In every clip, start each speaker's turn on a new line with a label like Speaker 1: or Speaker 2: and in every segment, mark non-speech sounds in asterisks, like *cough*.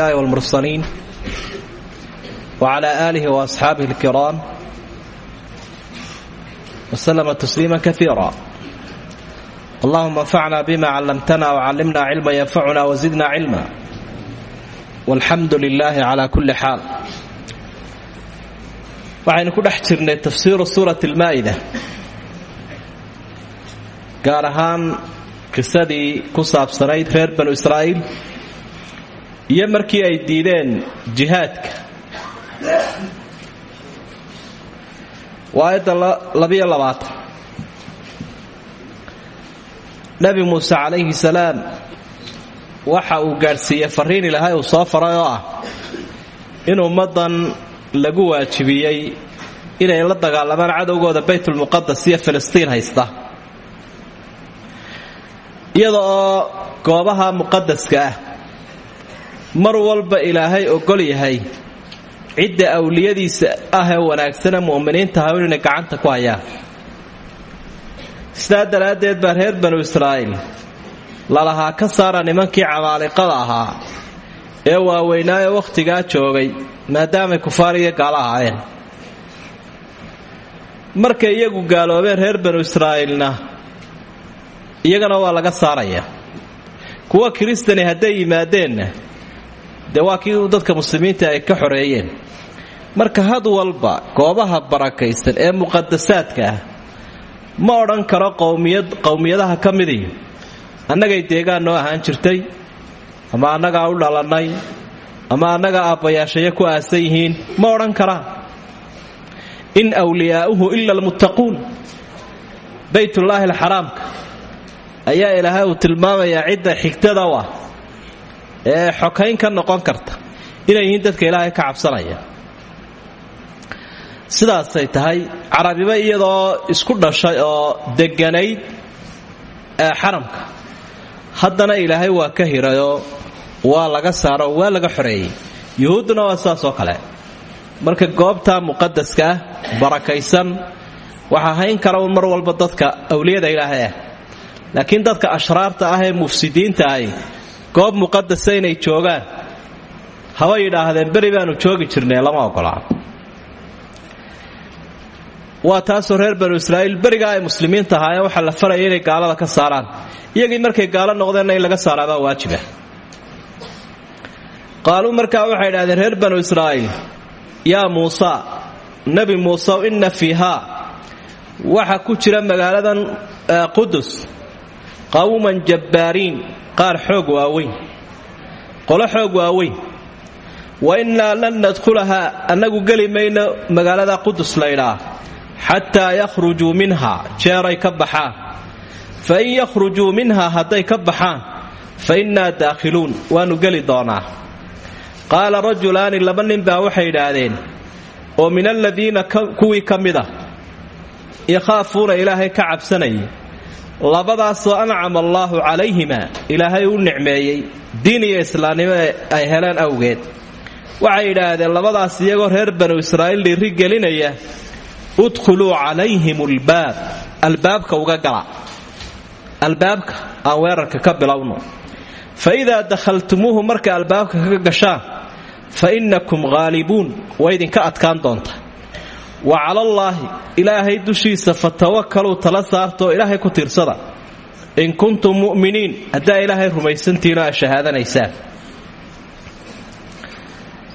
Speaker 1: والمرسلين وعلى آله وأصحابه الكرام وسلم تسليما كثيرا اللهم انفعنا بما علمتنا وعلمنا علما ينفعنا وزدنا علما والحمد لله على كل حال waxaynu ku dhex jirnay tafsiiru suurat almaa'ida gaar ahaan qisadii ku saabsanayd reer banu israa'iil iyo markii ay diideen jihaadka. Waa aayadda labiyo labaatan. Nebi muuse calayhi salaam waxa uu gaadhsiiyey farriin ilaahay uu soo faray oo ah in ummaddan lagu waajibiyey inay la dagaalamaan cadowgooda baytulmuqadas iyo filistiin haysta. Iyada oo goobaha muqadaska ah mar walba ilaahay ogol yahay. Cidda awliyadiisa ah ee wanaagsane mu'miniinta hawn inay gacanta ku hayaan sidaa daraaddeed baa reer banu israa'iil lalahaa ka saara nimankii camaaliqada ahaa ee waaweynaayo wakhtigaa joogay maadaamay kufaar iyo gaalo ahaayeen. Markay iyagu gaaloobeen reer banu israa'iilna iyagana waa laga saaraya. Kuwa kiristani hadday yimaadeenna dee waa kii dadka muslimiinta ay ka xoreeyeen. Marka had walba goobaha barakaysan ee muqadasaadka ah ma odhan karo qowmiyad qowmiyadaha ka midiyo annagay deegaan noo ahaan jirtay ama annagaa u dhalannay ama annaga aabbayaashayo ku aasan yihiin ma odhan karaan in wliyaa'uhu ila almuttaquun baytullaahi alxaraamka ayaa ilaahay uu tilmaamayaa cidda xigtada u ah ee xokayn ka noqon karta inay yihiin dadka ilaahay ka cabsanaya. Sidaasay tahay carabiba iyadoo isku dhashay oo deganayd ee xaramka. Haddana ilaahay waa ka hirayoo waa laga saaro waa laga xoreeyey. Yuhuudduna waa sidaas oo kale. Marka goobta muqadaska ah barakaysan waxaa hayn kara un mar walba dadka awliyada ilaahay ah. Laakiin dadka ashraarta ah ee mufsidiinta ahi goob muqadasa inay joogaan. Haba yidhaahdeen beri baanu joogi jirnay lama ogolaa waa taasoo reer banu israa'iil berigaa ay muslimiinta ahaayeen waxaa la faraya inay gaalada ka saaraan iyagii markay gaalo noqdeenna in laga saaraabaa waajiba. Qaaluu markaa waxay idhahdeen reer banu israa'iil yaa muusa nebi muuse inna fiihaa waxa ku jira magaaladan qudus qawman jabbaariin qaar xoog waaweyn qolo xoog waaweyn wa innaa lan nadkhulahaa annagu geli mayno magaalada qudus laydhaa xataa yakhrujuu minhaa jeeray ka baxaan fa in yakhrujuu minhaa hadday ka baxaan fa innaa daakhiluun waannu geli doonaa. Qaala rajulaani laba nin waxay idhaahdeen oo min aladiina kuwii ka mid ah yakhaafuuna ilaahay ka cabsanayay labadaasoo ancama allaahu calayhima ilaahay u nicmeeyey diin iyo islaamnimo ay heleen awgeed. Waxay idhaahdeen labadaas iyagoo reer banu israa'iil dhiiri gelinaya udkhuluu calayhim albaab albaabka uga gala. Albaabka aan weerarka ka bilowno. Fa idaa dakhaltumuuhu marka albaabka kaga gashaan fa innakum ghaalibuun. Waa idinka adkaan doonta wa calallaahi ilaahay dushiisa fatawakkaluu tala saartaoo ilaahay ku tiirsada in kuntum mu'miniin haddaa ilaahay rumaysantihiin oo aad shahaadanaysaan.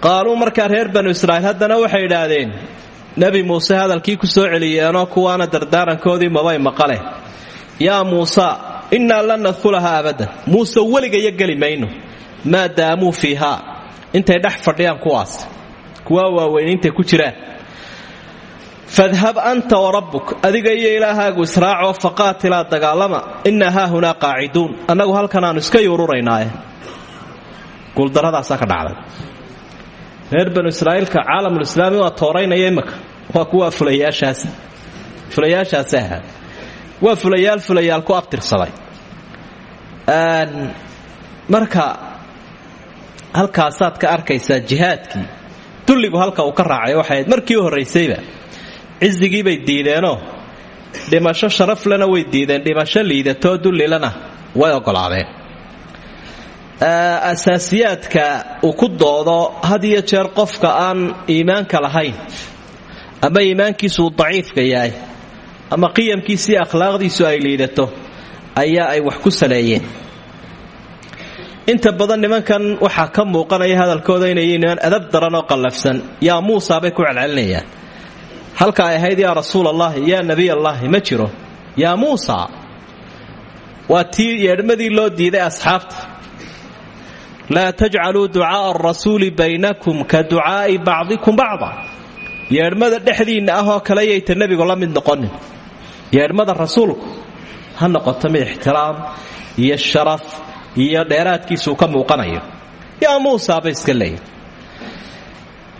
Speaker 1: Qaaluu markaa reer banu israa'iil haddana waxay idhaahdeen nebi muuse hadalkii ku soo celiyeenoo kuwaana dardaarankoodii mabay maqale yaa muusa innaa lan nadkhulahaa abadan. Muuse weligayo geli mayno. Maa daamuu fiihaa. Intay dhex fadhiyaan kuwaas. Kuwaa waaweyniintay ku jiraan fadhab anta warabbuk adiga iyo ilaahaagu israacoo faqaatilaa dagaalama innaa haahunaa qaaciduun annagu halkanaannu iska yuururaynaaye guuldaradaasaa ka dhacday reer banu israa'iilka caalamulislaami waa tooraynaya imaka waa kuwaa fulayaashaas fulayaashaasi ahaa waa fulayaal fulayaal ku abtirsaday marka halkaasaad ka arkaysaa jihaadkii dulligu halka uu ka raacay markii u cisigii bay diideenoo? Dhimasho sharaflena way diideen dhimasho liidatoo dullilana way ogolaadeen. Asaasiyaadka uu ku doodo had iyo jeer qofka aan iimaanka lahayn ama iimaankiisu uu daciifka yahay ama qiyamkiisii akhlaaqdiisu ay liidato ayaa ay wax ku saleeyeen. Inta badan nimankan waxaa ka muuqanaya hadalkooda inay yihiin adab daran oo qallafsan. Yaa muusa bay ku celcelinayaan halka ay ahayd yaa rasuul allahi yaa nebiy allahi ma jiro. Yaa muusa waa tii yeedhmadii loo diiday asxaabta. Laa tajcaluu ducaaa arasuuli baynakum ka ducaa'i bacdikum bacda. Yeedhmada dhexdiinna ahoo kale yayta nebigu la mid noqonin. Yeedhmada rasuulku ha noqoto mid ixtiraam iyo sharaf iyo dheeraadkiisuu ka muuqanayo. Yaa muusa bay iska leeyihiin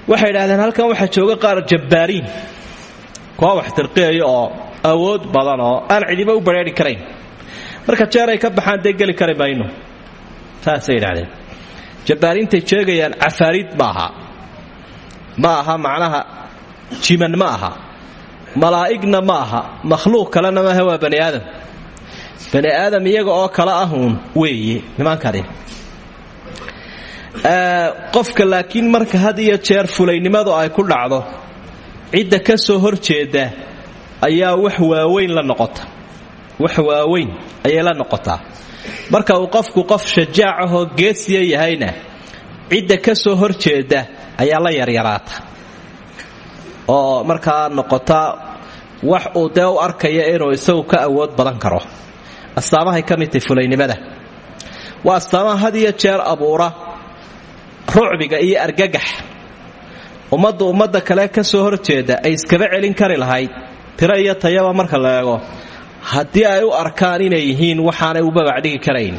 Speaker 1: waxay idhahdeen halkan waxaa jooga qaar jabbaariin kuwa wax dirqiyaya oo awood badan oo aan cidiba u badrheeri karayn. Marka jeer ay ka baxaan dee geli kari mayno saasay idhahdeen jabbaariintay sheegayaan aha. Macnaha jiman ma malaa'igna ma makhluuq kalena maaha waa bani aadam. Bani aadam iyaga oo kale ahuun weeye. Nimankani qofka laakiin marka had iyo jeer fulaynimadu ay ku dhacdo cidda ka soo horjeeda ayaa wax waaweyn la noqota. Wax waaweyn ayay la noqotaa marka uu qofku qof shajaacahoo geesiya yahayna cidda ka soo horjeeda ayaa la yaryaraata oo markaa noqota wax uu dee u arkaya inuu isagu ka awood badan karo. Astaamahay ka mid tahay fulaynimada waa astaamaha had iyo jeer abuura rucbiga iyo argagax ummaddu ummadda kale ka soo horjeeda ay iskaba celin kari lahayd. Tiro iyo tayaba marka la eego. Haddii ay u arkaan inay yihiin waxaanay u babacdhigi karayn.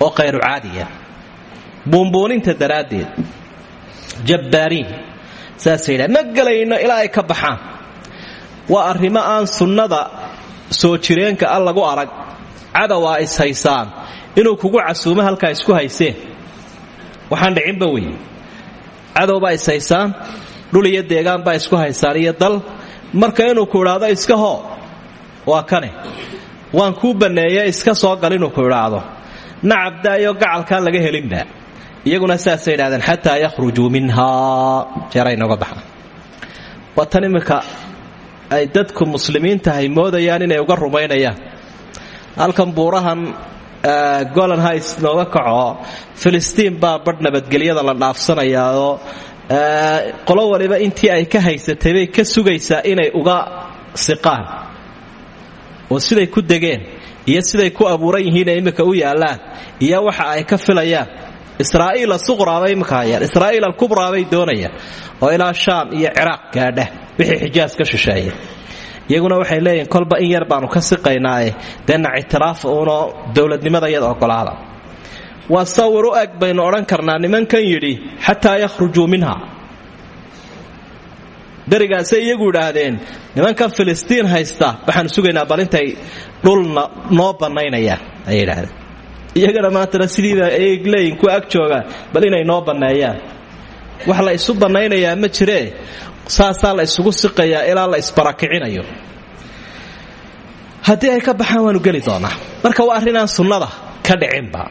Speaker 1: Oo khayru caadiya. Buunbuuninta daraaddeed. Jabbaariin saasay yidhaha ma gelayno ilaa ay ka baxaan. Waa arrimo aan sunnada soo jireenka a lagu arag. Cadowaa is haysaan. Inuu kugu casuumo halkaa isku hayseen waxaan dhicinba wey cadowbaa is haysaan dhul iyo deegaanbaa isku haysaan iyo dal marka inuu ku idhaahdo iska hoo. Waa kane waan kuu banneeye iska soo gal inuu ku idhaahdo. Nacabdaayo gacalkaan laga helinba. Iyaguna saasay idhahdeen xataa yakhrujuu minhaa. Jeeray nooga baxaan waa tan ay dadku muslimiintahay moodayaan inay uga rumaynayaan. Halkan buurahan golan hais nooga kaco. Filistiin baa badh nabadgelyada la dhaafsanayaoo qolo waliba intii ay ka haysatay ka sugaysaa inay uga siqaan. Oo siday ku degeen iyo siday ku abuuran yihiin ee imminka u yaallaan iyo waxa ay ka filayaan. Israa'iil asuqraa bay imminka hayaan. Israa'iil alkubraa bay doonayaan. Oo ilaa shaam iyo ciraaq gaadha wixii xijaas ka shisheeya iyaguna waxay leeyihiin kolba in yar baanu ka siqaynaaye. Deenna ictiraafa uunoo dowladnimada iyada ogolaada. Waa sawir u eg baynu odhan karnaa nimankan yidhi xataa yakhrujuu minha. Darigaasay iyagu idhaahdeen nimankan filistiin haysta waxaanu sugaynaa bal dhulna noo bannaynayaan ayay idhahdeen iyagana maantana sidiiba ay leeyihiin kuwa ag jooga bal inay noo banneeyaan wax la isu bannaynayaa ma jiree? Saasaa la isugu siqayaa ilaa la isbarakicinayo haddii ay ka baxaan waanu geli doonaa. Marka waa arrinaan sunnada ka dhicinba.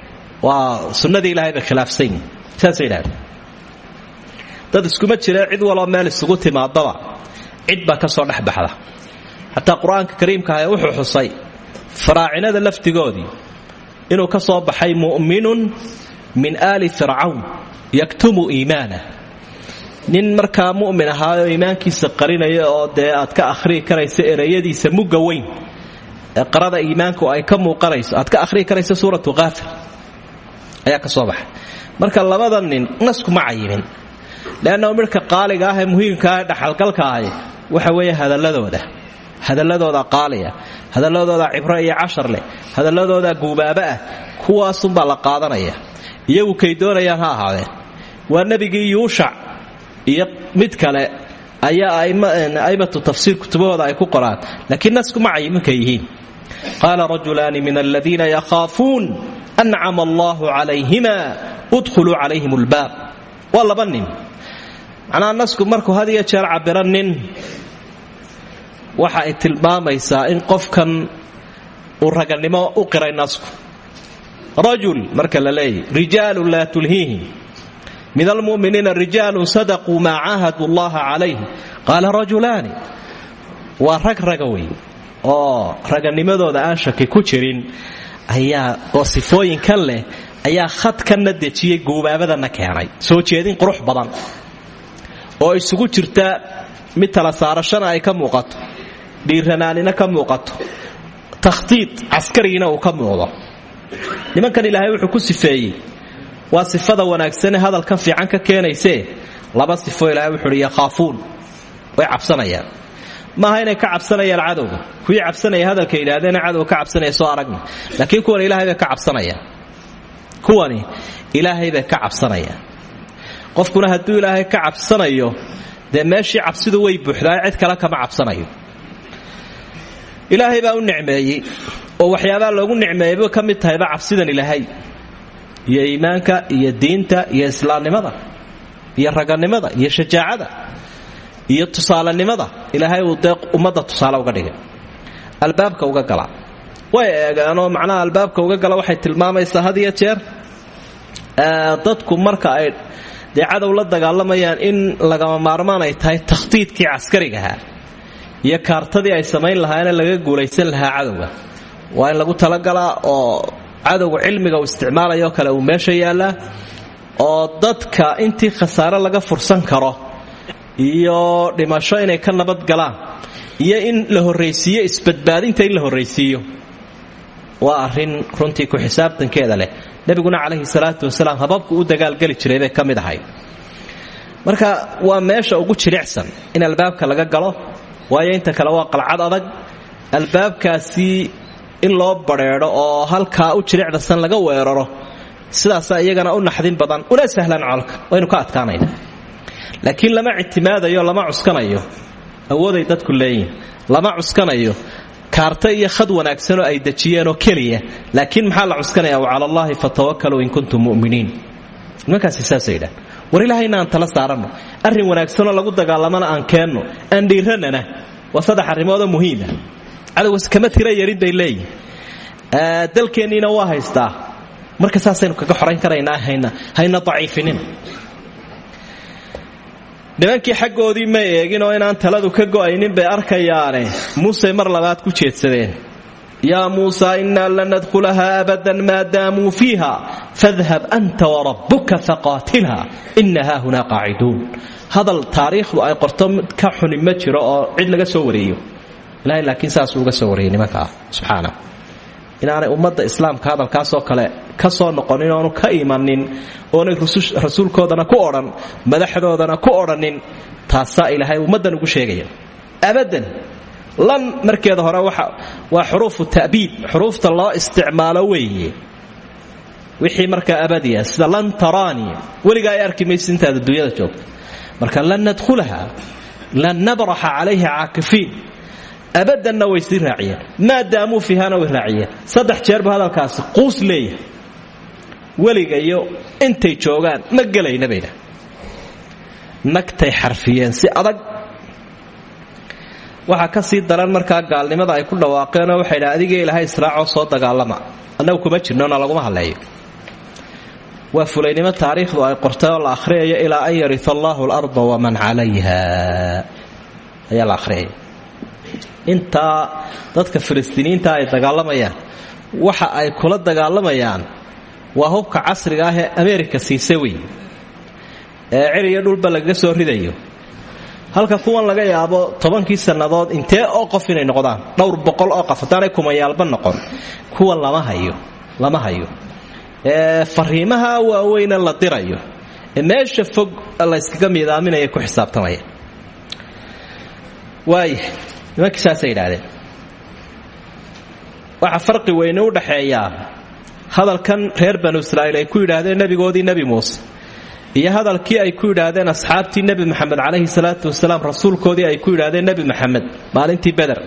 Speaker 1: Waa sunnadii ilahay bay khilaafsan yihiin saasay idhahdeen dad iskuma jire cid waloo meel isugu timaadaba cid baa ka soo dhexbaxda xataa qur'aanka kariimkaah wuxuu xusay faraacinada laftigoodii inuu ka soo baxay mu'minun min aali fircawn yaktumu iimaanah nin markaa mu'min ahaayoo iimaankiisa qarinaya oo dee aad ka akhriyi karaysa ereyadiisa mugga weyn qarada iimaanku ay ka muuqanayso aad ka akhriyi karaysa suuratu kaafir ayaa ka soo baxay. Marka labada nin naskuma cayimin. Leannahu midhka qaaliga ah ee ee dhaxalgalka ahi waxa weeye hadalladooda hadalladooda qaaliya hadalladooda cibro iyo cashar leh hadalladooda guubaaba ah kuwaasunbaa la qaadanaya. Iyagu kay ha ahaadeen. Waa nebigii yuushac iyo mid kale ayaa aimatu tafsiir kutubahooda ay ku qoraan. Laakiin naskuma cayiminka yihiin qaala rajulaani min aladiina yakhaafuun ancama allahu calayhima udkhuluu calayhim lbaab waa laba nin macnaha nasku markuu had iyo jeer cabiro nin waxa ay tilmaamaysaa in qofkan uu raganimo u qiray nasku rajul marka la leeyahy rijaalun laa tulhiihim min almu'miniina rijaalun sadaquu maa caahadu llaha calayh qaala rajulaani waa rag raga wey oo. Raganimadooda aan shaki ku jirin ayaa oo sifooyinkan leh ayaa khadkanna dejiyey guubaabadana keenay. Soo jeedin qurux badan oo isugu jirta mid tala saarashana ay ka muuqato dhiiranaanina ka muuqato takhtiid caskarigina uu ka muuqdo. Nimankan ilaahay wuxuu ku sifeeyey waa sifada wanaagsane hadalkan fiican ka keenaysee. Laba sifo ilaahay wuxuuhi yakhaafuun way cabsanayaan maaha inay ka cabsanayaan cadowga. Kuwii cabsanaya hadalka yidhaahdeen cadowga ka cabsanaya soo aragna. Laakiin kuwan ilahay ka cabsanayaan. Kuwani ilaahay bay ka cabsanayaan. Qofkuna hadduu ilaahay ka cabsanayo dee meeshii cabsidu way buuxdaa cid kale kama cabsanayo. Ilaahay baa u nicmeeyey oo waxyaabaa loogu nicmeeyayba ka mid tahayba cabsidan ilaahay. Iyo iimaanka iyo diinta iyo islaamnimada iyo raganimada iyo shajaacada iyo tusaalenimada ilaahay uu dee ummadda tusaale uga dhigay. Albaabka uga gala. Way eegeenoo macnaha albaabka uga gala waxay tilmaamaysaa had jeer dadku marka ay dee la dagaalamayaan in lagama maarmaan ay tahay takhtiidkii caskarigahaa iyo kaartadii ay samayn lahaayeen laga guulaysan lahaa cadowga. Waa in lagu talagalaa oo cadowga cilmiga uu isticmaalayo kale uu meesha yaallaa oo dadka intii khasaare laga fursan karo iyo dhimasho inay ka nabad galaan iyo in la horraysiiyo isbadbaadinta in la horraysiiyo waa arrin runtii ku xisaabtankeeda leh. Nebiguna calayhi salaatu wasalaam hababku u dagaalgeli jiray bay ka mid marka waa meesha ugu jilicsan in albaabka laga galo waayo inta kale waa qalcad adag. Albaabkaasi in loo badrheedho oo halkaa u jilicdasan laga weeraro sidaasaa iyagana u naxdin badan una sahlan colka waynu ka adkaanayna laakiin lama ictimaadayo lama cuskanayo. Awooday dadku leeyihiin lama cuskanayo. Kaarta iyo khad wanaagsanoo ay dejiyeenoo keliya. Laakiin maxaa la cuskanaya wacala allaahi fatawakkaluu in kuntum mu'miniin. Nimankaasi saasay yidhahan tala saaranno arrin wanaagsanoo lagu dagaalamana aan keenno. Aan dhiiranana waa saddex arrimoodoo muhiima cadowgas kama tira yarin bay leeyihiin waa haystaa. Marka saasaynu kaga xorayn karaynaa hayna hayna daciifinina nimankii xaggoodii ma eegin oo inaan taladu ka go'aynin bay arkayaane. Muuse mar labaad ku jeedsadeen. Yaa muusa innaa lan nadkhulahaa abadan maa daamuu fiiha. Fadhab anta warabbuka faqaatilha inna haahunaa qaaciduun. Hadal taariikhdu ay qorto ka xuni ma jiro oo cid laga soo wareeyo. Ilahay laakiin saasuu uga soo wariyey nimankaa. Subxaana inaanay ummadda islaamka hadalkaasoo kale ka soo noqonin oonu ka imanin oonay rasuulkoodana ku odhan madaxdoodana ku odhanin taasaa ilaahay ummaddan ugu sheegaya. Abadan lan markeeda hore waa xuruufu ta'biid xuruufta loo isticmaalo weeye. Wixii markaa abadiya sida lan taraani weligaa ay arki maysa intaad adduunyada marka lan nadkhulaha lan nabraxa calayha caakifiin abadanna way sii raaciyeen maa daamuu fiihana way raaciyeen saddex jeerba hadalkaasi quus leeyahay. Weliga iyo intay joogaan ma gelayna bayna nagtay xarfiyeen si adag. Waxaa ka sii daran markaa gaalnimada ay ku dhawaaqeenoo waxay dha adiga ilaahay israacoo soo dagaalama. Annagu kuma jirnona laguma hadleeyo waa fulaynimo taariikhdu ay qortay la akhriyayo ilaa an yarita allaahu alarda waman calayha. Ayaa la intaa dadka filistiiniinta ay dagaalamayaan waxa ay kula dagaalamayaan waa hubka casriga ah ee ameerika siise wey ee ciriyo dhulba lagaga soo ridayo. Halka kuwan laga yaabo tobankii sannadood intee oo qof inay noqdaan dhowr boqol oo qof haddaanay kumayaalba noqon kuwan lama hayo fariimaha waaweyne la dirayo ee meesha fog layskaga miidaaminaya ku xisaabtamaya. Waaya nimankii saasay yidhaahdeen. Waxaa farqi weyne u dhaxeeyaa hadalkan reer banu israa'iil ay ku yidhaahdeen nebigoodii nebi muuse iyo hadalkii ay ku yidhaahdeen asxaabtii nebi maxamed calayhi salaatu wasalaam rasuulkoodii ay ku yidhaahdeen nebi maxamed maalintii beder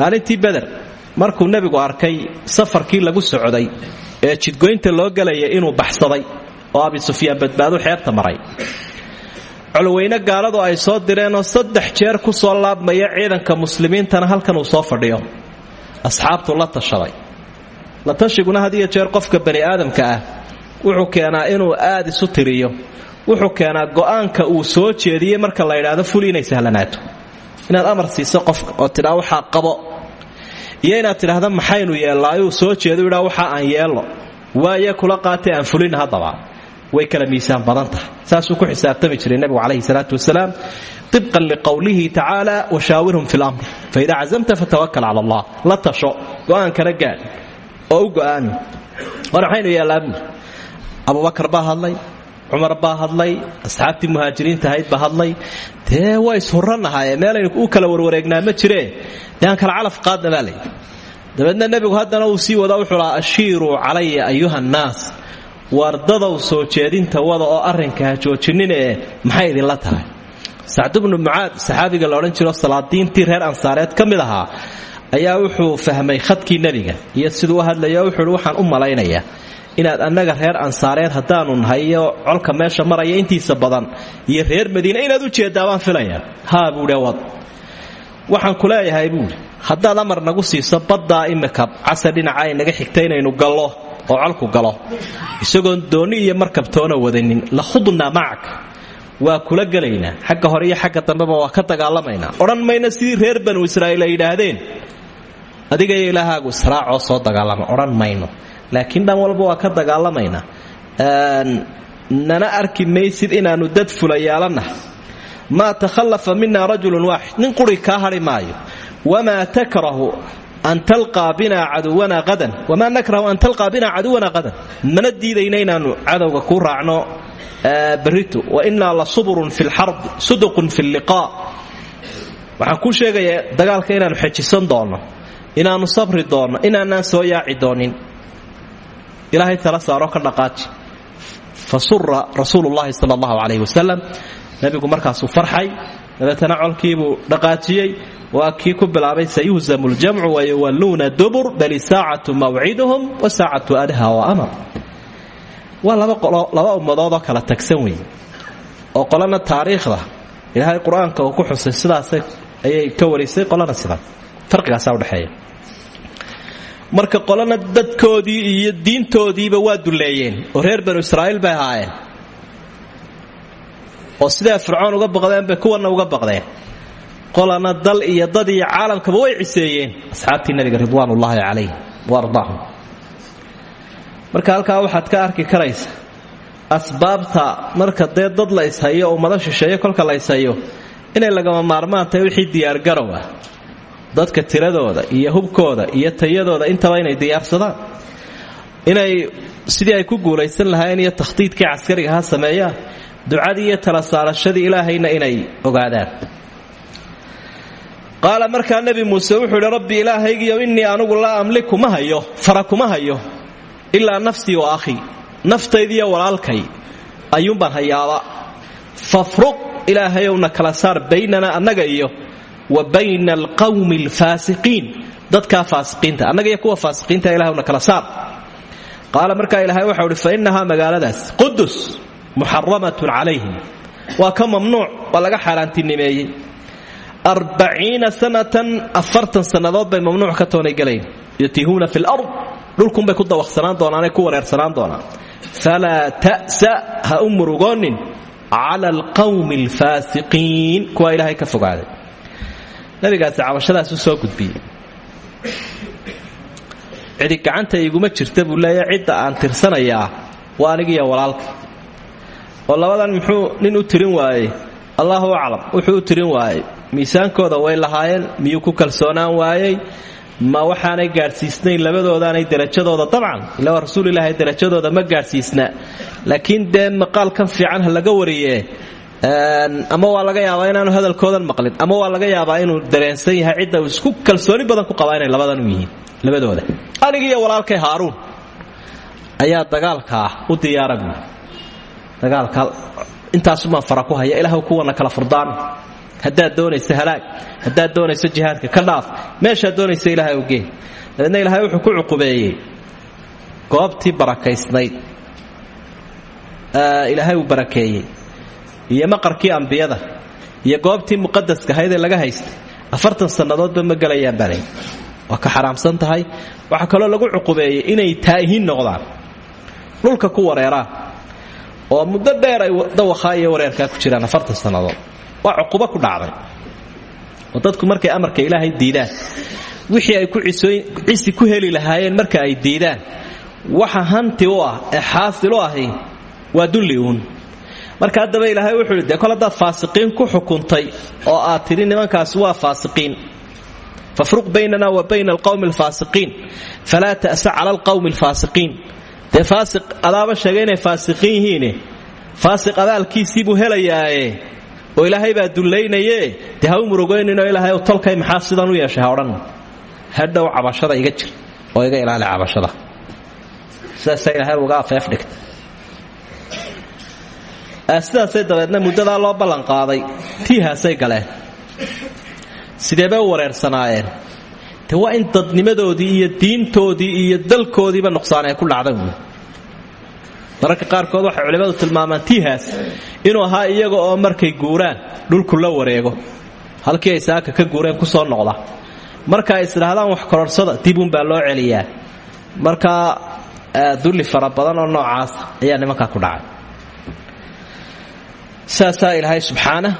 Speaker 1: maalintii beder markuu nebigu arkay safarkii lagu socday ee jidgoynta loo gelaya inuu baxsaday oo abi sufyaan badbaadu xeebta maray colweyne gaaladu ay soo direenoo saddex jeer ku soo laabmaya ciidanka muslimiintana halkan uu soo fadhiyo. Asxaabtu la tashaday. La tashiguna had jeer qofka bani aadamka ah wuxuu keenaa inuu aad isu tiriyo. Wuxuu keenaa go'aanka uu soo jeediyey marka la yidhaahdo fuli inay sahlanaato inaad amar siiso qofka oo tidhaa waxaa qabo. Iyo inaad tidhaahda maxaynu yeellaayuu soo jeedu idhaa aan yeelno waaye kula qaatay aan fulina haddaba way kala miisaan badan tahay. Saasuu ku xisaabtami jiray nebigu calayhi salaatu wasalaam ibqan liqowlihi tacaala washaawirhum fi lamr faida cazamta fatawakal cala allah. La tasho go'aankana gaadh oo u go'aami war maxaynu yeellaa buuri abubakar baa hadlay cumar baa hadlay asxaabtii muhaajiriinta ahayd baa hadlay. Dee waa ishuranahaye meelaynu u kala warwareegnaa ma jiree dee aan kala calaf qaadna baa layidhi dabeedna nebigu haddana uu sii wada wuxuu lahaa ashiiruu calaya ayuha nnaas wardadow soo jeedinta wada oo arrinka ha joojinine maxay idinla tahay? Sacd bnu mucaad saxaabiga la odhan jiro salaadiintii reer ansaareed ka mid ahaa ayaa wuxuu fahmay khadkii nebiga. Iyo siduu u hadlaya wuxuuhi waxaan u malaynayaa inaad annaga reer ansaareed haddaanu nahay iyo colka meesha maraya intiisa badan iyo reer madiine inaad u jeeddaa baan filayaa. Haa buuhi wad waxaan ku leeyahay haddaad amar nagu siiso baddaa imika casar dhinaca ay naga xigta inaynu gallo oo colku galo. Isagoon doonni iyo markabtoona wadanin la khudnaa macak waa kula gelaynaa xagga hore iyo xagga dambeba waa ka dagaalamaynaa. Odhan mayna sidii reer banu israa'iil ay yidhaahdeen. Adiga ilaahaagu israacoo soo dagaalama. Odhan mayno. Laakiin dhan walba waa ka dagaalamaynaa. Nana arki maysid inaannu dad fulayaalanah maa takhallafa mina rajulun waaxid. Nin quri kaa hadhi maayo. Wamaa takrahu an talqaa bina caduwana hadan wamaa nakrahu an talqaa bina caduwana hadan mana diidayna inaannu cadowga kuu raacno barito wainaa la suburun fi lxarb suduqun fi liqaa waxaan kuu sheegayaa dagaalka inaannu xejisan doonno inaannu sabri doonno inaanaan soo yaaci doonin ilaahay tala saaro ka dhaqaaji fa sura rasuulu llahi sala allahu calayh wasalam nebigu markaasuu farxay dabeetana colkiibuu dhaqaajiyey waa kii ku bilaabay sayuhzamu ljamcu wayuwalluuna dubur bali saacatu mawciduhum wa saacatu adha wa amar. Waa laba ummadoodoo kala tagsan weeye oo qolana taariikhda. Ilaahay qur'aanka uu ku xusay sidaas ayay marka qolana dadkoodii iyo diintoodiiba waa dulleeyeen oo reer banu israa'iil bay ahaayeen. Oo sidaa fircoon uga baqdeen bay kuwanna uga baqdeen qolana dal iyo dad iyo caalamkaba way ciseeyeen. Asxaabtii nabiga ridwaanullaahi calayh wa marka halkaa waxaad ka arki karaysa asbaabta marka dee dad la ishayo ummado shisheeyo kolka la ishayo inay lagama maarmaan tahay wixii diyaargarow ah. Dadka tiradooda iyo hubkooda iyo tayadooda intaba inay diyaarsadaan. Inay sidii ay ku guulaysan lahaayeen iyo takhdiidkii caskariga ha sameeyaan ducadii iyo tala saarashadii ilaahayna inay ogaadaan qaala markaa nebi muuse wuxuu idhi rabbi ilaahaygiyo innii anugu laa amliku ma hayo fara kuma hayo ilaa nafsii wa akhii naftaydiiyo walaalkay ayuunbaan hayaaba. Fafruq ilaahayowna kala saar baynana annaga iyo wa bayna alqawmi alfaasiqiin. Dadkaa faasiqiinta annaga iyo kuwa faasiqiinta ilahwna kala saar. Qaala markaa ilaahay waxau innahaa magaaladaas qudus muxaramatun calayhim waa ka mamnuuc waa laga xaaraantinimeeyey arbaciina sanatan afartan sannadood bay mamnuuc ka toonay gelayn yatiihuuna fi lard dhulkunbay ku dawaqsanaan doonaanay ku wareersanaan doonaan falaa ta'sa ha u murugoonin cala alqawmi alfaasiqiin kuwa ilaahay ka fogaaday nabigaasi cabashadaas u soo gudbiyey cidi gacanta iguma jirta buu leeyahay cidda aan tirsanayaa waa anigiiyo walaalka oo labadan muxuu nin u tirin waayey allahu aclam wuxuu u tirin waayey miisaankooda way lahaayeen miyuu ku kalsoonaan waayey? Ma waxaanay gaadhsiisnayn labadoodaanay derajadooda dabcan ila waa rasuul ilaahay derajadooda ma gaadhsiisna. Laakiin dee maqaalkan fiican ha laga wariyee ama waa laga yaabaa inaanu hadalkoodan maqlin ama waa laga yaabaa inuu dareensan yahay cidda isku kalsooni badan ku qabaa inay labadan yihiin labadooda. Anigiiyo walaalkay haaruun ayaa dagaalkaa u diyaara buui dagaalka intaasumaan fara ku haya ilaahw kuwana kala furdaan haddaad doonaysa halaag haddaad doonayso jihaadka ka dhaaf. Meeshaad doonaysa ilaahay ogee dabeedna ilaahay wuxuu ku cuqubeeyey. Goobtii barakaysnayd. Ilaahay uu barakeeyey. Iyo maqarkii ambiyada. Iyo goobtii muqadaska ahayd ee laga haystay. Afartan sannadoodba ma gelayaan baalay waa ka xaraamsan tahay. Waxaa kaloo lagu cuqubeeyey inay taa'ihiin noqdaan. Dhulka ku wareeraan oo muddo dheer ay dawakhaa iyo wareerkaa ku jiraan afartan sannadood waa cuqubo ku dhacday. Oo dadku markay amarka ilaahay diidaan. Wixii ay cisi ku heli lahaayeen marka ay diidaan. Waxa hanti u ah ee waa dulli marka haddaba ilaahay wuxuu dee kol haddaad faasiqiin ku xukuntay oo aad tidhi nimankaasi waa faasiqiin fafruq baynana wa bayna alqowmi alfaasiqiin falaa ta'sa cala alqowmi alfaasiqiin. Dee faasiq adaaba sheegay inay faasiqiin yihiine faasiq abaalkiisii buu helayaaye oo ilaahay baa dullaynaye dee ha u murugayninoo ilaahay u tolkay maxaa sidan u yeeshay? Ha odhan. Hadhow cabashada iga jir oo iga ilaali cabashada. Sidaasaa ilaahay uga afeef dhigta sidaasay dabeedna muddadaa loo ballanqaaday tiihaasay galeen. Sideebay u wareersanaayeen? De waa in dadnimadoodii iyo diintoodii iyo dalkoodiiba nuqsaan ay ku dhacda wy mararka qaarkood waxay culimmadu tilmaamaan tiihaas inuu ahaa iyaga oo markay guuraan dhulku la wareego. Halkii ay saaka ka guureen ku soo noqda. Marka ay isdhaahdaan wax kororsada dibuunbaa loo celiyaa. Markaa dulli fara oo noocaas ayaa nimankaa ku dhacay. Saasaa ilaahay subxaana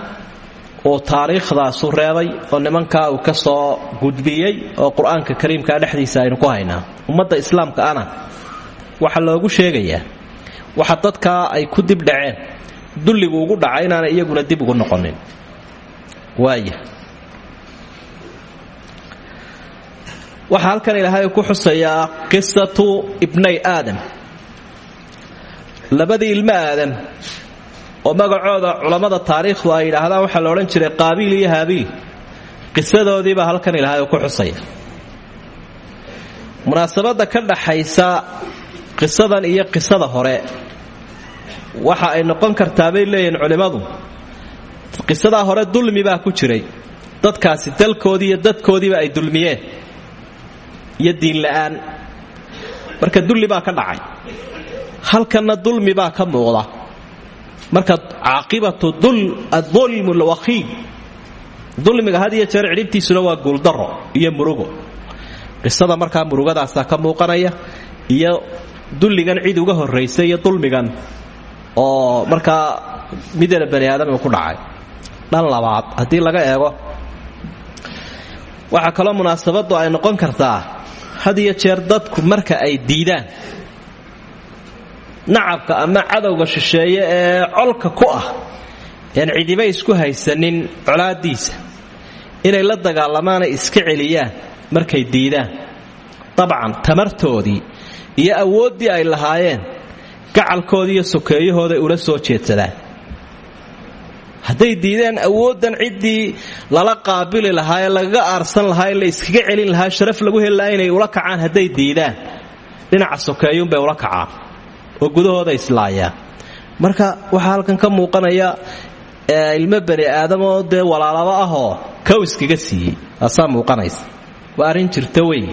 Speaker 1: uu taariikhdaasu reebay oo nimankaa uu ka soo gudbiyey oo qur'aanka kariimkaa dhexdiisa aynu ku haynaa. Ummadda islaamka ana waxaa loogu sheegayaa waxa dadkaa ay ku dib dhaceen. Dulligu ugu dhacay inaanay iyaguna dib ugu noqonin. Waaya waxaa halkan ilaahay ku xusayaa qisatu ibnay aadam. Labadii ilmo aadam oo magacooda culammada taariikhdu ay yidhaahdaan waxaa la odhan jiray qaabiil iyo haabiil. Qisadoodiibaa halkan ilaahay ku xusaya. Munaasabadda ka dhaxaysa qisadan iyo qisada hore waxa ay noqon kartaa bay leeyihiin culimmadu. Qisadaa hore dulmi baa ku jiray. Dadkaasi dalkoodii iyo dadkoodiiba ay dulmiyeen. Iyo diinla'aan marka dulli baa ka dhacay. Halkanna dulmi baa ka muuqda. Marka caaqibatu adulm lwakiid dulmiga had iyo jeer cidhibtiisuna waa guuldaro iyo murugo. Qisada markaa murugadaasaa ka muuqanaya iyo dulligan cid uga horraysa iyo dulmigan oo markaa midana bani aadam ku dhacay? Dhan labaad haddii laga eego waxaa kaloo munaasabadu ay noqon kartaa had iyo jeer dadku marka ay diidaan. Nacabka ama cadowga shisheeye ee colka ku ah een cidiba isku haysanin colaadiisa inay la dagaalamaanay iska celiyaan markay diidaan. Dabcan tamartoodii iyo awooddii ay lahaayeen gacalkoodii iyo sokeeyahooday ula soo jeedsadaan. Hadday diideen awooddan ciddii lala qaabili lahaa ee lagaga aarsan lahaa ee la iskaga celin lahaa sharaf lagu heli inay ula kacaan hadday diidaan dhinaca sokeeyuunbay ula kacaan oo gudahooda islaayaan. Marka waxaa halkan ka muuqanaya ilmo bani aadam oo dee walaalaba ahoo kow iskaga siiyey. Taasaa muuqanaysa. Waa arrin jirta wey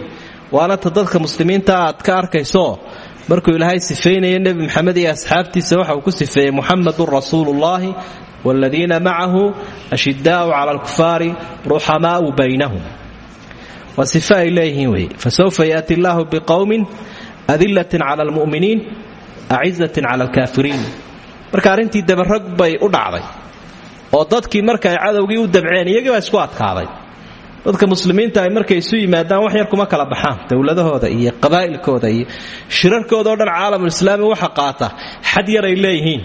Speaker 1: waana ta dadka muslimiinta aad ka arkayso markuu ilaahay sifeynaya nebi maxamed iyo asxaabtiisa waxa uu ku sifeeyey muxamadun rasuuluullaahi waaladiina macahu ashidaau cala alkufaari ruxamaau baynahum. Waa sife ay leeyihiin wey. Fasawfa yaati illaahu biqowmin adilatin cala almu'miniin acizatin cala alkaafiriin. Marka arrintii dabarag bay u dhacday oo dadkii marka ay cadowgii u dabceen iyagii baa isku adkaaday dadka muslimiinta ay markay isu yimaadaan wax yar kuma kala baxaan. Dowladahooda iyo qabaa'ilkooda iyo shirarkooda o dhan caalamulislaami waxa qaata xad yar ay leeyihiin.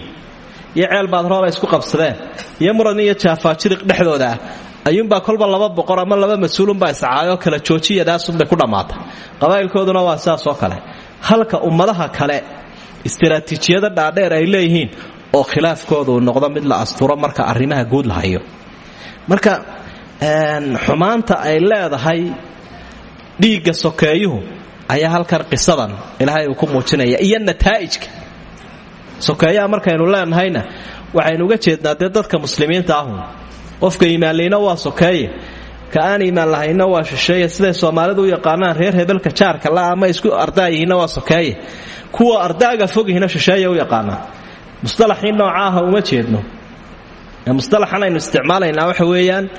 Speaker 1: Iyo ceel baadrool ay isku qabsadeen. Iyo muran iyo jaafaajiriq dhexdooda ah. Ayuunbaa kolba laba boqor ama laba mas'uulunbaa iscaayoo kala joojiyadaasunbay ku dhammaata. Qabaa'ilkooduna waa sidaas oo kale. Halka ummadaha kale istaraatiijiyada dhaadheer ay leeyihiin oo khilaafkoodu noqdo mid la asturo marka arrimaha guud la marka xumaanta ay leedahay dhiigga sokeeyuhu ayaa halkan qisadan ilaahay uu ku muujinaya iyo nataa'ijka. Sokeeyaha markaynu leenahayna waxaynu uga jeednaa dadka muslimiinta ahu qofka iimaanlayna waa sokeeye ka aan iimaan lahayna waa shisheeye siday soomaalidu u yaqaanaan reer hebelka jaarka la ama isku ardaayihiinna waa sokeeye. Kuwa ardaaga fogihina shisheeye u yaqaanaan. Musalaxii noocaaha uma jeedno. Musalaxan aynu isticmaalaynaa waxa weeyaan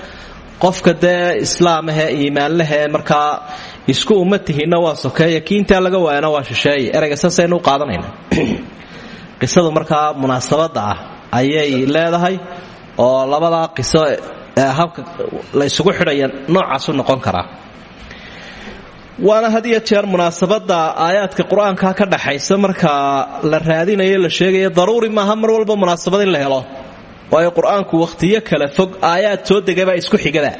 Speaker 1: qofka dee islaamahee iimaanlehee markaa isku umma tihiinna waa sokeeya kii laga waayana waa shisheeye. Erayga saasaynu u qaadanayna *clears throat* qisadu markaa munaasabadda ah ayay leedahay oo labadaa qiso habka la ysugu xidhaya noocaasu noqon karaa. Waana had jeer munaasabada aayaadka qur'aanka ka dhaxaysa marka la raadinayo la sheegayo daruuri maaha mar walba munaasabad in la helo waayo qur'aanku wakhtiyo kala fog aayaad soo degabaa isku xigada.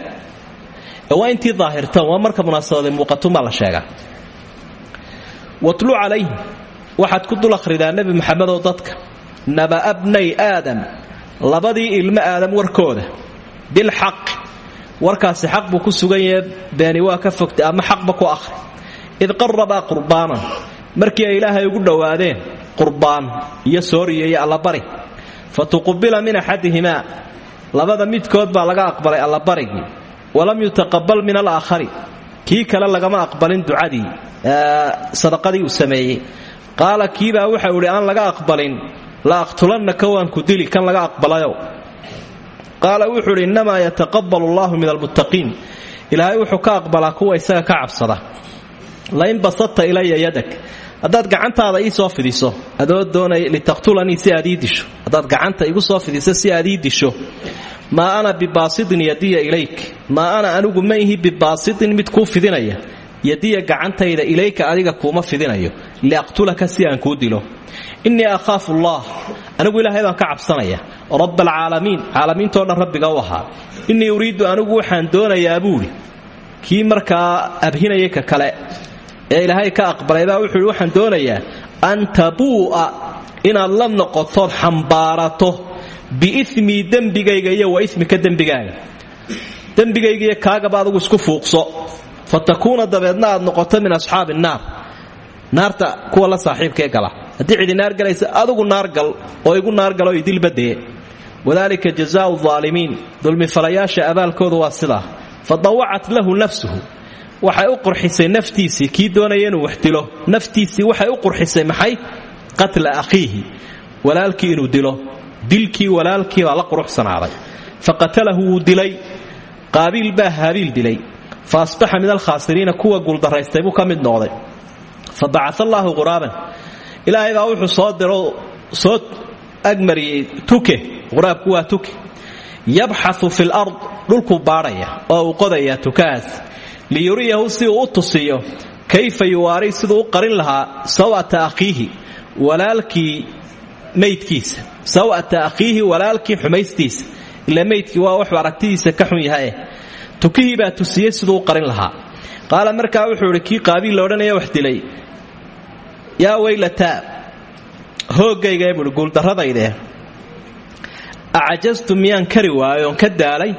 Speaker 1: Ee waa intii daahirtan waa marka munaasabada muuqatunbaa la sheegaa. Watlu calayhim waxaad ku dul akhridaa nebi maxamedoo dadka naba'a bnay aadam labadii ilmo aadam warkooda bilxaqi warkaasi xaq buu ku sugan yahe beeni waa ka fogtay ama xaqba ku akhri. Id qarabaa qurbaanan markii ay ilaahay ugu dhowaadeen qurbaan iyo sooriya iyo allabari fa tuqubila min axadihimaa. Labada midkood baa laga aqbalay allabarigii walam yutaqabal min alaakhari. Kii kale lagama aqbalin ducadii. Sadaqadii uu sameeyey. Qaala kiibaa waxau idhi aan laga aqbalin. La aqtulannaka waan ku dili kan laga aqbalayow qaala wuxuu idhi innamaa yataqabal allahu min almuttaqiin. Ilaahay wuxuu ka aqbalaa kuwa isaga ka cabsada. Lain basadta ilaya yadak haddaad gacantaada ii soo fidiso adoo doonaya litaqtulanii si aad ii disho. Haddaad gacanta igu soo fidiso si aad ii disho. Maa ana bibaasidin yadiya ilayk. Maa ana anigu ma ihi bibaasidin mid kuu fidinaya. Yadiya gacantayda ilayka adiga kuuma fidinayo. Liaqtulaka si aan kuu dilo. Innii akhaafu allah anigu ilaahay baan ka cabsanaya. Rabb alcaalamiin. Caalamiintoo dhan rabbiga u ahaa. Innii uriiddu waxaan doonayaa buudhi kii markaa abhinayay ka kale ee ilaahay ka aqbalaybaa wuxuu ihi waxaan doonayaa an tabuu'a inaad la noqotood xambaarato biimii dembigayga iyo wa imika dembigaaga. Dembigaygiiyo kaagaba adugu isku fuuqso. Fa takuuna noqoto min asxaabi naar. Naarta kuwa la saaxiibkaee gala. Haddii cidi naar galaysa adugu naargal oo igu naargalo idilbadee wadalika jazaau aalimiin dulmifalayaasha abaalkoodu waa sidaa. Fa lahu nafsuhu waxay u qurxisay naftiisii kii doonaya inuu wax dilo. Naftiisii waxay u qurxisay maxay? Qatla akhiihi walaalkii inuu dilo. Dilkii walaalkii la quruxsanaaday. Fa dilay. Qaabiil baa haabiil dilay. Fa min alkhaasiriina kuwa guuldaraystay buu ka noqday. Fa bacaa ilaahay baa wuxuu soo diro soo agmariyey tuke. Quraabku waa tuke. Yabxau fi lard dhulkuu baadhaya oo uu qodaya tukahaas liyuriyahu si uu u tusiyo kayfa yuwaari? Siduu u qarin lahaa saw'ata akhiihi walaalkii maydkiisa. Saw'ata akhiihi walaalkii xumaystiisa. Ila maydkii waa wuxuu aragtidiisa ka xun yahae tukihii baa tusiyey siduu u qarin lahaa. Qaala markaa wuxuu idhi kii qaabiil wax dilay. Yaa weylataa hooggaygae buui guuldarradayde. Acajastu miyaan kari waayo ka daalay?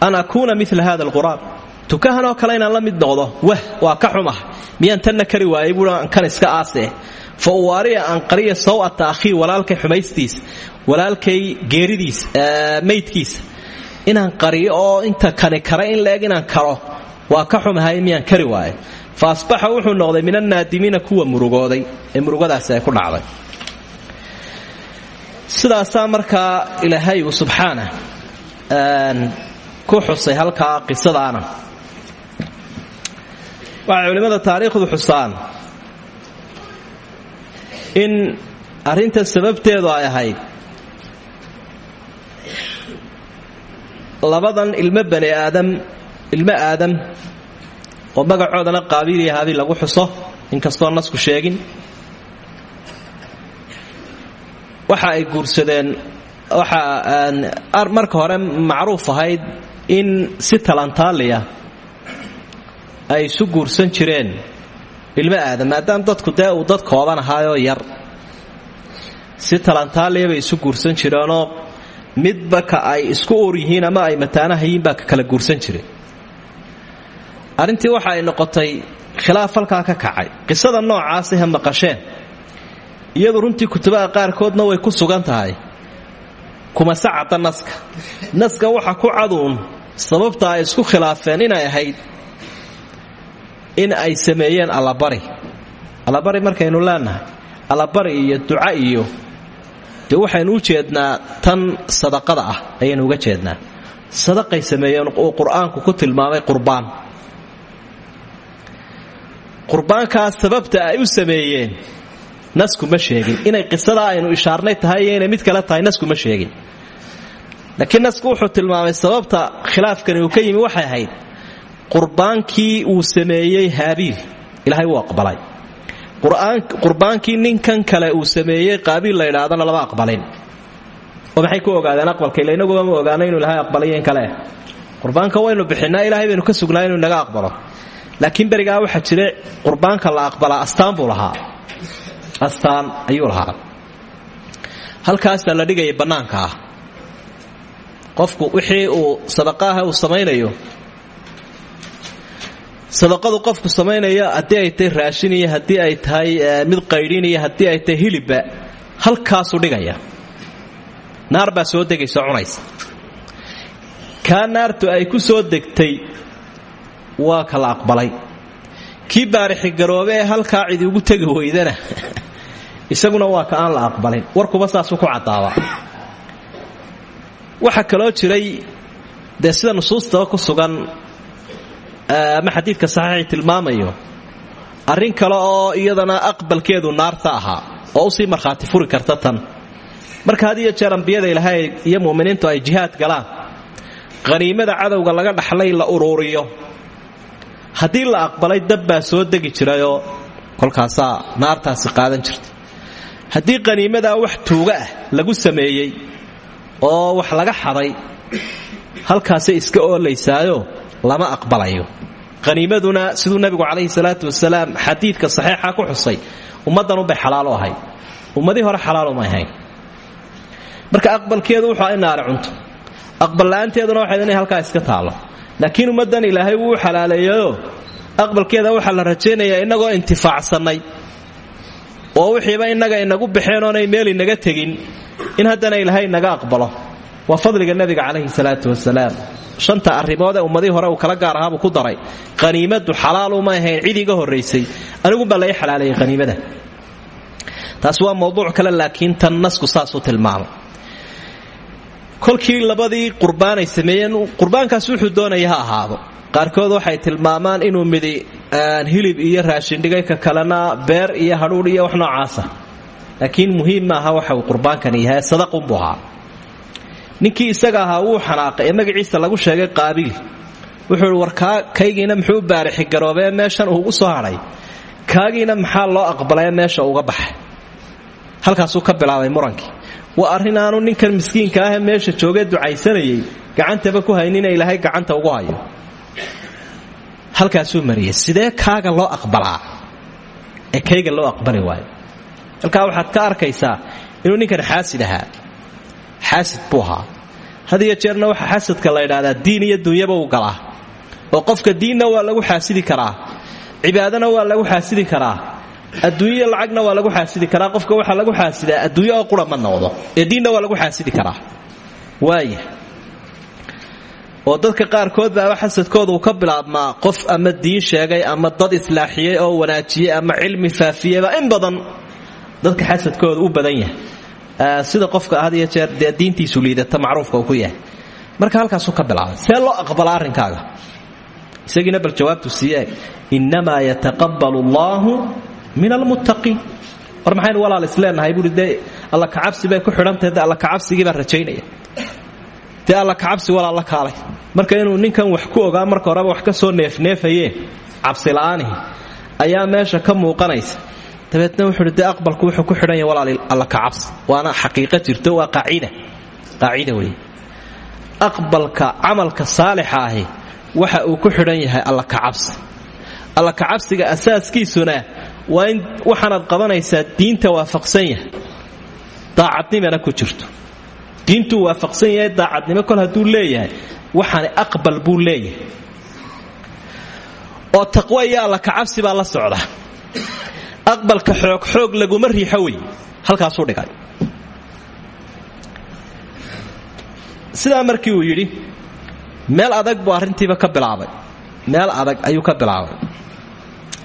Speaker 1: An akuuna mila hada alquraab tukahanoo kale inaan la mid noqdo wah waa ka xumah. Miyaan tanna kari waayay buui aan kan iska aasee fa aan qariya saw'ata akhii walaalkay xumaystiisa walaalkay geeridiisa maydkiisa inaan qariyo oo inta kani kara in laeg inaan karo waa ka xumahay miyaan kari waayo fa wuxuu noqday min annaadimiina kuwa murugooday ee murugadaasi ay ku dhacday. Sidaasaa markaa ilaahay uu subxaana ku xusay halkaa qisadaana waxay culimmada taariikhdu xusaan. In arrinta sababteedu ay ahayd. Labadan ilmo bani aadam ilmo aadam oo magacoodana qaabiil iyo lagu xuso inkastoo nasku sheegin. Waxa ay guursadeen waxa marka hore macruuf ahayd in si talantaaliya ay isu guursan jireen ilmo aadam maadaama dadku dee uu dad kooban ahaayoo yar. Si talantaaliya bay isu guursan jireenoo midba ka ay isku uur ama ay mataanahayiin baa ka kala guursan jireen arrintii waxa ay noqotay khilaaf halkaa ka kacay. Qisada noocaasi ha maqasheen. Iyadu runtii kutubaha qaarkoodna way ku sugan tahay. Kuma sacada naska. Naska waxa ku caduun sababta ay isku khilaafeen inay ahayd in ay sameeyeen allabari. Allabari markaynu leenahay allabari iyo duca iyo dee waxaynu u jeednaa tan sadaqada ah ayaynu uga jeednaa. Sadaqay sameeyeen uu qur'aanku ku tilmaamay qurbaan. Qurbaankaas sababta ay u sameeyeen naskuma sheegin. Inay qisada aynu ishaarnay tahay iyo inay mid kale tahay naskuma sheegin. Laakiin nasku wuxuu tilmaamay sababta khilaafkani uu ka yimi waxay ahayd qurbaankii uu sameeyey haabiil ilaahay wuu aqbalay. Qurbaankii ninkan kale uu sameeyey qaabiil la ydhaadana lama aqbalin. Oo ku ogaadeen aqbalka ila inaguba ma ogaano inuu ilaahay aqbalayo kale. Qurbaanka waynu bixinaa ilaahay baynu ka sugnaa inuu naga aqbalo. Laakiin berigaa waxaa jira qurbaanka la aqbalaa astaan buu lahaa. Astaan ayuu lahaa. Halkaasaa la dhigaya bannaanka ah. Qofku wixii uu sadaqaaha uu samaynayo sadaqadu qofku samaynaya haddii ay tahay raashin iyo haddii ay tahay mid qaydhin iyo haddii ay tahay hilibba halkaasuu dhigaya. Naar baa soo degaysa cunaysa. Kaa naartu ay ku soo degtay waa kala aqbalay. Kii baarixi garoobe ee halkaa cidi ugu tegi weydana isaguna waa ka aan la aqbalin. Warkuba saasuu ku caddaaba. Waxaa kaloo jiray dee sida nusuustaba ku sugan ama xadiidka saxiixi tilmaamayo arrin kale oo iyadana aqbalkeedu naarta ahaa oo u sii markhaati furi karta tan. Marka had iyo jeer ambiyada ilaahay iyo mu'miniintu ay jihaad galaan qhaniimada cadowga laga dhaxlay la uruuriyo. Haddii la aqbalay dab baa soo degi jirayoo kolkaasaa naartaasi qaadan jirta haddii qhaniimadaa wax tuuga ah lagu sameeyey oo wax laga xaday halkaasay iska oolaysaayo lama aqbalayo. Qhaniimaduna siduu nabigu calayhi salaatu wasalaam xadiidka saxiixa ku xusay ummaddanubay xalaalo ahayd ummadii hore xalaalumay ahayn. Marka aqbalkeedu wuxuu naari cunto. Aqballa'aanteeduna waxayd inay halkaa iska taallo laakiin ummaddan ilaahay wuu xalaaleeyayoo aqbalkeeda waxaa la rajaynayaa innagoo intifaacsannay oo wixiiba innaga inagu baxeen oonay meel inaga tegin. In haddana ilaahay naga aqbalo. Waa fadliga nebiga calayhi salaatu wasalaam shanta arrimood ummadii hore uu kala gaar ahaabuu ku daray. Qhaniimadu xalaaluma ahayn cid iga horraysay anigumbaa lai xalaaleeyey haniimada taasi waa mowduuc kale laakiin tan nasku saasuu tilmaamay. Kolkii labadii qurbaanay sameeyeen qurbaankaas wuxuu doonaya ha ahaado. Qaarkood waxay tilmaamaan inuu midi hilib iyo raashindhigay ka kalena beer iyo hadhuudh iyo wax noocaasa laakiin muhiim maaha waxa uu qurbaankani yahay sadaqunbuu ahaa ninkii isaga ahaa wuu xanaaqay ee magaciisa lagu sheegay qaabiil wuxuu ihi war kaygiina muxuu baarixi garoobee meeshan uugu soo hadhay kaagiina maxaa loo aqbalay meesha uga baxay? Halkaasuu ka bilaabay murankii. Waa arrin aanu ninkan miskiinka ahee meesha joogee ducaysanayay gacantaba ku haynina ilaahay gacanta ugu hayo. Halkaasuu mariyey sidee kaaga loo aqbalaa? Ee kayga loo aqbali waayo. Halkaa waxaad ka arkaysaa inuu ninkan xaasid ahaa xaasid buu ahaa. Jeerna waxa xasadka la ydhahdaa diin iyo dunyaba u galaa. Oo qofka diinna waa lagu xaasidi karaa. Cibaadana waa lagu xaasidi karaa. Adduunya lacagna waa lagu xaasidi karaa. Qofka waxaa lagu xaasidaa adduunya oo noqdo. Ee diinna waa lagu xaasidi karaa. Waaya oo dadka qaarkood baaba xasadkooda uu ka bilaabmaa qof ama diin sheegay ama dad islaaxiyey oo wanaajiyey ama cilmi faafiyeyba in badan dadka xasadkooda u badan yahay sida qofka had iyo jeer diintiisu liidata macruufka uu ku yahay. Marka halkaasuu ka bilaabay see loo aqbala arrinkaaga? Isagiina bal jawaabtu siiye innamaa yataqabbalu allaahu min almuttaqiin war maxaynu walaal isleenahay buui dee alla kacabsi bay ku xidhantahay de alla kacabsigii baan rajaynaya. Dee alla kacabsi walaal la kaalay. Marka inuu ninkan wax ku ogaa marka horeba wax ka soo neefneefayeen cabsila'aanihi ayaa meesha ka muuqanaysa dabeedna wuxuu dee aqbalku wuxuu ku xidhan yahay walaal alla kacabsi waana xaqiiqo jirto waa qaacida qaacida wey aqbalka camalka saalixa ahi waxa uu ku xidhan yahay alla kacabsi alla kacabsiga asaaskiisuna waa in waxaanaad qabanaysaa diinta waafaqsan yahay. Daacadnimana ku jirto. Diintuu waafaqsan yahay daacadnimo kol hadduu leeyahay waxaani aqbal buu leeyahay. Oo taqwo iyo alla kacabsi baa la socda aqbalka xoog xoog laguma riixo wey halkaasuu dhigay. Sidaa markii uu yidhi meel adag buu arrintiiba ka bilaabay. Meel adag ayuu ka bilaabay.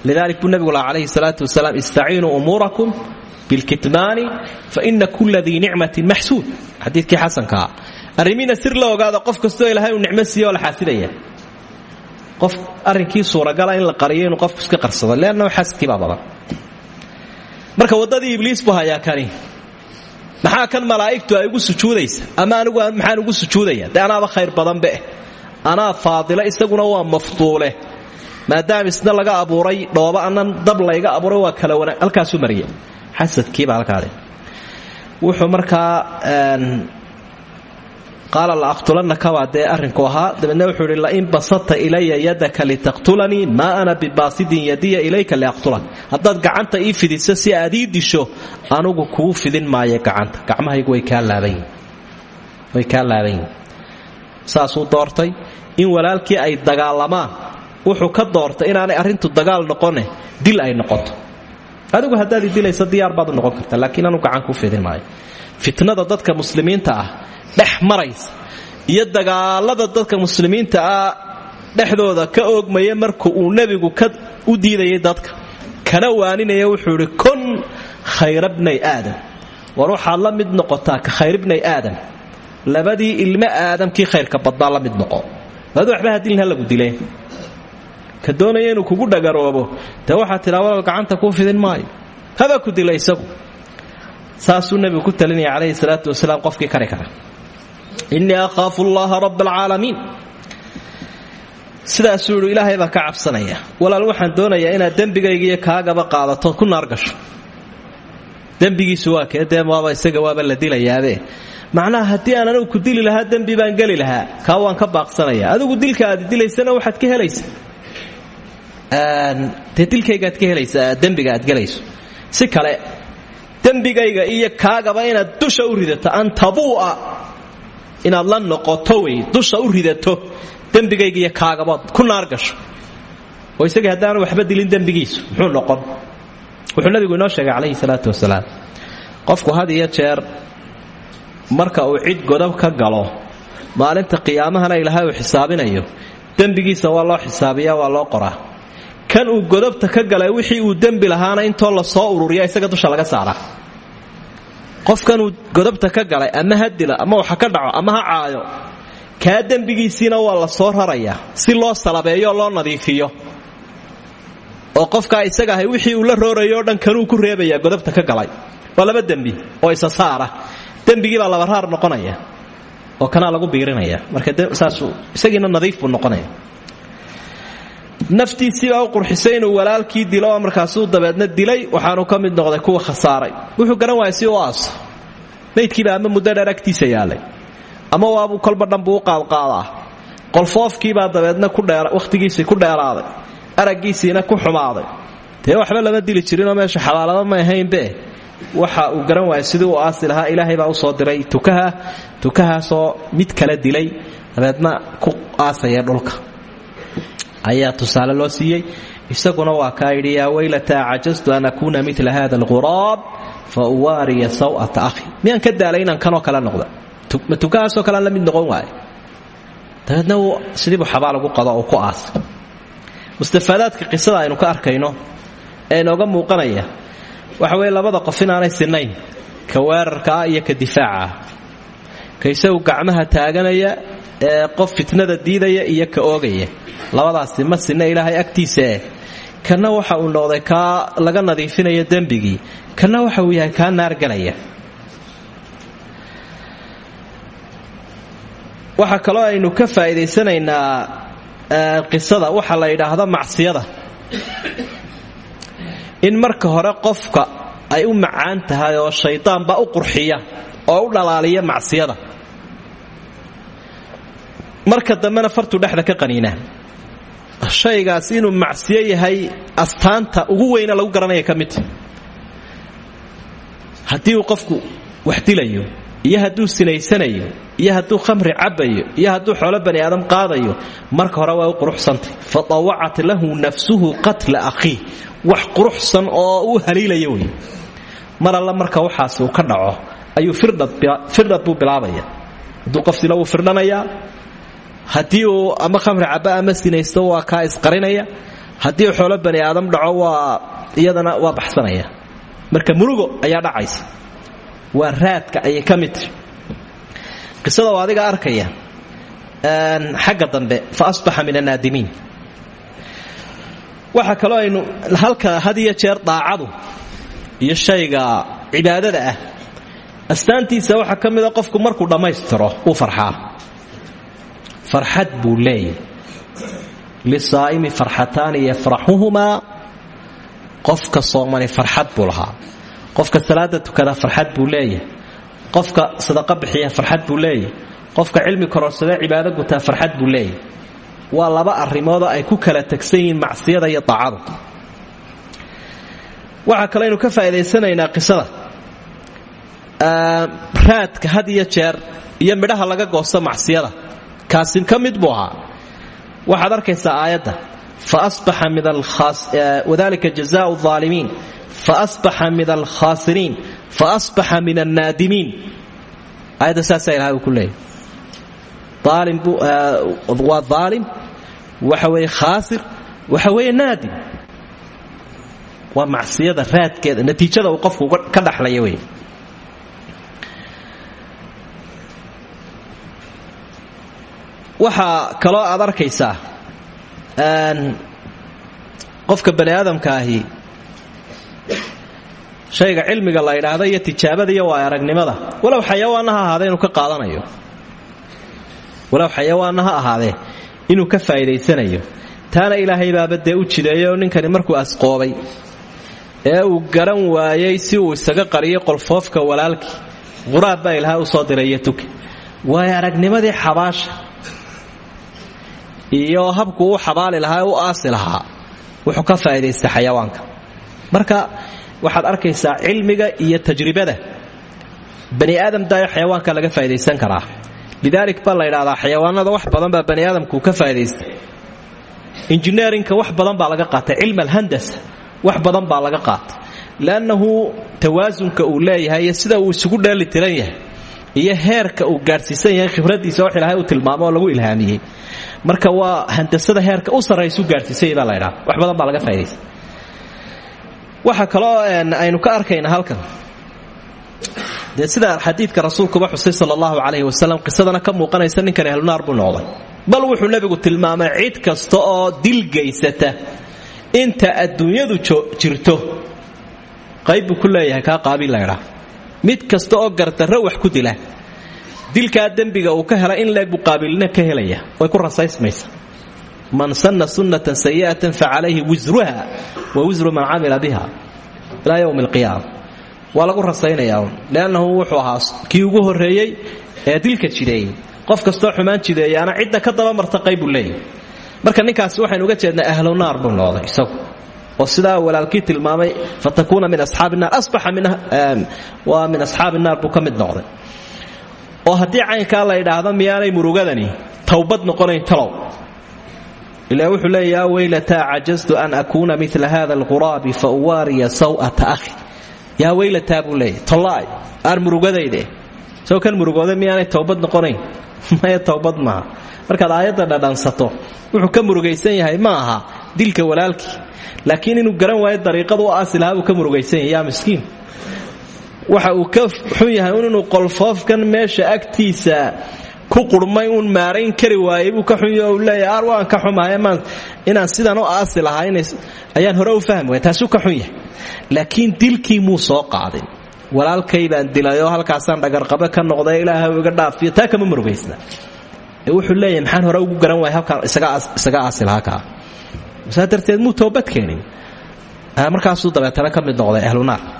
Speaker 1: Lidalik buu nebigu laha calayhi salaatu wasalaam istaciinuu umuurakum bilkitmaani faina kula dii nicmatin maxsuud. Xadiidkii xasankaa arrimiina sir la ogaada qof kastoo ilaahay uu nicmo siiye oo la xaasidaya qof arrinkii suuragala in la qariyo inuu qofku iska qarsado leanna xasidkiibaa badan marka waddadii ibliis buu hayaa kani. Maxaa kan malaa'igtu ay ugu sujuudaysa? Ama anigu maxaan ugu sujuudaya? Dee anaaba khayr badanbe anaa faadila isaguna waa mafduule. Maadaama isna laga abuuray dhooba anan dab layga abuuray waa kala wana halkaasuu mariya xasadkiibaa halkaade wuxuu markaa qaala la aqtulannaka baa dee arrinku ahaa. Dabeedna wuxuu idhi lain basata ilaya yadaka litaqtulanii maa ana bibaasidin yadiya ilayka liaqtulak haddaad gacanta ii fidiso si aad ii disho anugu kuu fidin maayo gacanta. Gacmahaygu way kaa laaban yihiin saasuu doortay. In walaalkii ay dagaalamaan wuxuu ka doortay inaanay arrintu dagaal noqone dil ay noqoto. Adigu haddaad i dilayso diyaar baad noqon kartaa laakiin anu gacan kuu fidin maayo fitnada dadka muslimiinta ah dhex maraysa. Iyo dagaalada dadka muslimiinta ah dhexdooda ka oogmaya marka uu nebigu u diidayay dadka. Kana waaninaya wuxuu idhi kun khayrabnay aadam. War waxaad la mid noqotaa ka khayribnay aadam. Labadii ilmo aadamkii khayrka badnaa la mid noqo. Adu waxba hadilin ha lagu dile ka doonaya inuu kugu dhagaroobo dee waxaad tidhaa gacanta kuu fidin maayo. Haba ku dila isagu saasuu nebigu ku talinaya calayhi salaatu wasalaam qofkii kari kara. Innii akhaafu allaha raba alcaalamiin sidaasuu yidhi ilaahay baa ka cabsanaya. Walaal waxaan doonayaa inaad dembigaygiiyo kaagaba qaadato ku naargasho dembigiisu waa kee? Dee isaga waaba la dilayaabe macnaha haddii aan anigu ku dili lahaa dembi baan geli lahaa. Kaa waan ka baaqsanaya. Adigu dilka dilaysana waxaad ka helaysa. Dee dilkaygaad ka helaysa dembiga aad si kale dembigayga iyo kaagaba inaad dusha u ridato an tabuu'a inaad la noqoto wey dusha u ridato dembigayga iyo kaagabaad ku naar gasho. Oo isagii haddaanu waxba dilin dembigiisu muxuu noqon. Wuxuu nabigu inoo sheegay calayhi salaatu wasalaam qofku had iyo jeer marka uu cid godob ka galo maalinta qiyaamahana ilaahay uu xisaabinayo dembigiisa waa loo xisaabiyaa waa loo qoraa kan uu godobta ka galay wixii uu dembi lahaana intoo la soo ururiya isaga dusha laga saaraa qofkanuu godobta ka galay ama ha ama waxa ka dhaco ama ha caayo kaa dembigiisiina waa la soo rarayaa si loo salabeeyo loo nadiifiyo. Oo qofkaa isaga ahay wixii uu la roorayo o dhan kanuu ku reebayaa godobta ka galay. Waa laba dembi oo isa saara. Dembigii baa laba raar noqonaya oo kanaa lagu biirinaya. Marka saasuu isagiina nadiif buu noqonaya naftiisiibaa u qurxisay inuu walaalkii dilo markaasuu dabeedna dilay waxaanu ka mid noqday kuwa khasaaray. Wuxuu garan waaya si u aaso. Maydkiiba muddo dheer agtiisa yaalay ama waabuu kolba dhanbuu u qaadqaadaa. Qolfoofkiibaa dabeedna wakhtigiisii ku dheeraaday araggiisiina ku xumaaday. Dee waxba lama dili jirinoo meesha xabaalaba may ahaynbe. Waxa uu garan waaya sidii uu aasi ilaahay baa u soo diray tukaha tukahaasoo mid kala dilay dabeedna ku aasaya dhulka ayaa tusaale loo siiyey isaguna waa kaa yidhi yaa weylataa an akuuna mila hada alghuraab fa uwaariya saw'ata ahi miyaan ka daalay inaan kanoo kale noqda ma tukahaasoo kalean la mid noqon waayo. Dabeedna sidiibuu xabaal ugu qado uu ku aasa mustafaadaadka qisada aynu ka arkayno ee inooga muuqanaya waxa weeye labada qof inaanay sinayn ka weerarkaa iyo ka difaaca ka isagu gacmaha taaganaya ee qof fitnada diidaya iyo ka oogaya. Labadaasi ma sinna ilaahay agtiisae kana waxa uu noqday kaa laga nadiifinayo dembigii. Kana waxa uu yahay kaa naargalaya waxaa kaloo aynu ka faa'iidaysanaynaa qisada. Waxa la yidhaahdo macsiyada. In marka hore qofka ay u macaan tahay oo shaydaanba u qurxiya oo u dhalaaliya macsiyada marka dambena fartuu dhexda ka qaniinaa shaygaas inuu macsiyo yahay astaanta ugu weyna lagu garanaya ka midta qofku wax iyo hadduu sinaysanayo iyo hadduu khamri cabbayo iyo hadduu xoolo bani aadam qaadayo marka hore waa quruxsantay. Fa tawacat lahu nafsuhu qatla akhiih. Wax quruxsan oo u haliilaya wey mar alla marka waxaas uu ka dhaco ayuu firdhad buu bilaabaya. Hadduu qof firdhanayaa haddii uu ama khamri cabba ama sinaysto waa kaa isqarinaya. Haddii uu xoolo bani aadam dhaco waa iyadana waa baxsanaya. Marka murugo ayaa dhacaysa. Waa raadka ayay ka mid qisada oo adiga arkaya. Xagga dambe fa asbaxa min annaadimiin waxa kaloo aynu halka had iyo jeer daacadu iyo shayga cibaadada ah astaantiisa waxaa ka mida qofku markuu dhammaystiro uu farxaa farxad buu leeyahy lisaa'imi farxataani yafraxuhumaa qofka soomani farxad buu lahaa. Qofka salaada tukada farxad buu leeyahay. Qofka sadaqa bixiya farxad buu leeyahay. Qofka cilmi kororsadee cibaado gutaa farxad buu leeyahay. Waa laba arrimoodoo ay ku kala tegsan yihiin macsiyada iyo daacadu. Waxaa kaleaynu ka faa'idaysanaynaa qisada. Raadka had iyo jeer iyo midhaha laga goosto macsiyada kaasi ka mid buu ahaa. Waxaad arkaysaa aayadda. Wadalika jazaau aalimiin faasbaxa min alkhaasiriin faasbaxa min annaadimiin aayadda saasaa ilahay uu ku leeyahy waa aalim waxa weeye khaasir waxa weeye naadim. Waa macsiyada raadkeeda natiijada qofku ka dhaxlaya wey waxaa kaloo aad arkaysaa qofka bani aadamka ahi shayga cilmiga la ydhaahda iyo tijaabada iyo waa aragnimada walow xayawaanna ha inuu ka qaadanayo. Walow xayawaanna ha inuu ka faa'iidaysanayo. Taana ilaahay baaba u jideeyoo ninkani markuu asqoobay ee uu garan waayey si uu isaga qariyo qolfoofka walaalkii. Quraab baa ilaahay u soo diray iyo tuke waayo aragnimadii xabaasha iyo habkuu u xabaali lahaa u aasi lahaa. Wuxuu ka faa'idaystay xayawaanka. Marka waxaad arkaysaa cilmiga iyo tajribada. Bani aadam daayo xayawaanka laga faa'idaysan karaa. Lidaalik baa la ydhahdaa xayawaanada wax badan baa bani aadamkuu ka faa'idaystay injineerinka wax badan baa laga qaatay. Cilm alhandasa wax badan baa laga qaatay. Leannahu tawaasunka uu leeyahay sida uu isugu dheeli tiran yahay iyo heerka uu gaadhsiisan yahay khibradiisa wax ilaahay uu tilmaamo lagu ilhaamiyey marka waa handasada heerka u sarraysu gaadhsiisay baa la ydhaha wax badan baa laga faa'idaysta waxaa kaloo aynu ka arkayna halkan. Dee sida xadiidka rasuulkuba xusay sala allahu calayhi wasalam qisadana ka muuqanaysa ninkan ahlunaar buu noqday. Bal wuxuu nebigu tilmaamay cid kasta oo dil gaysata inta adduunyadu jirto. Qayb buu ku leeyahay kaa qaabiil laydhaa mid kasta oo gardarro wax ku dila dilkaa dembiga uu ka hela in leeg buu qaabiilna ka helaya. Way ku rasaysmaysa man sanna sunnatan sayi'atan fa calayhi wisruha wa wisru man camila biha ilaa yowmi alqiyaama waa lagu rasaynayaa leannahu wuxuu ahaa kii ugu horreeyey ee dilka jideeyey. Qof kastoo xumaan jideeyaana cidda ka dabamarta qayb buu leeyahy marka ninkaasi waxaynu uga jeednaa ahlu naar buu noqday isagu. Oo sidaa walaalkii tilmaamay fatakuuna min asxaabi naar asbaxa waa min asxaabi naar buu ka mid noqday oo haddii caynkaa la yidhaahdo miyaanay murugadani towbad noqonayn talow. Ila wuxuu leeya weylataa cajaztu an akuuna mila hada alquraabi fa uwaariya saw'ata ahi yaa weylataa buu leeyahy tollaay aar soo kan murugooda miyaanay towbad noqonayn *laughs* maya towbad maaha. Markaad aayadda dhadhansato wuxuu ka murugaysan yahay ma aha dilka walaalkii. Laakiin inuu garan waayo dariiqadu u aasi lahaa buu ka murugaysan yahay miskiin waxa uu ka xun yahay inuu qolfoofkan meesha agtiisa ku qurmay uun maarayn kari waayey buu ka xuny u leeyahay ar waan ka xumahay inaan sidan u aasi lahaa ayaan hore u fahmi waaya taasuu ka xun yahay. Laakiin dilkii muu soo qaadin. Walaalkay baan dilayoo halkaasaan dhagarqabe ka noqday ilaahay iga dhaafiyo taa kama murugaysna ee wuxuu leeyahay maxaan hore ugu garan waaya halkaan isaga aasi lahaa kaa saa toobad keenin. Markaasuu dabeetana ka mid noqday ahlunaar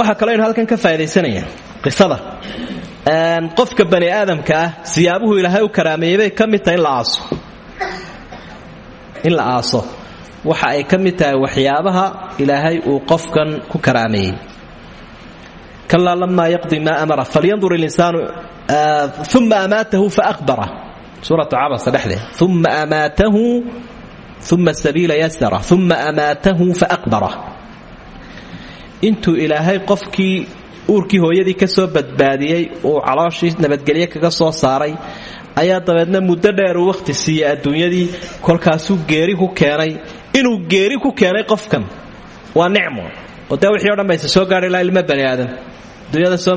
Speaker 1: waxaa kaloo aynu halkan ka faa'idaysanaya qisada. Qofka bani aadamka ah siyaabuhu ilaahay u karaameeyey bay tahay in in la waxa ay ka tahay waxyaabaha ilaahay uu qofkan ku karaameeyey. Kalaa lamaa yaqdi maa amara falyandur ilinsaanu uma amaatahu faaqbara suuratu cabasa dhexdeed uma amaatahu uma sabiila yasara uma amaatahu faaqbara intuu ilaahay qofkii uurkii hooyadii ka soo badbaadiyey uu calooshii nabadgelye kaga soo saaray ayaa dabeedna muddo dheer uu wakhti siiyey adduunyadii kolkaasuu geeri ku keenay. Inuu geeri ku keenay qofkan waa nicmo. Oo dee wixii o dhan soo gaadhay ilaa ilmo bani aadam.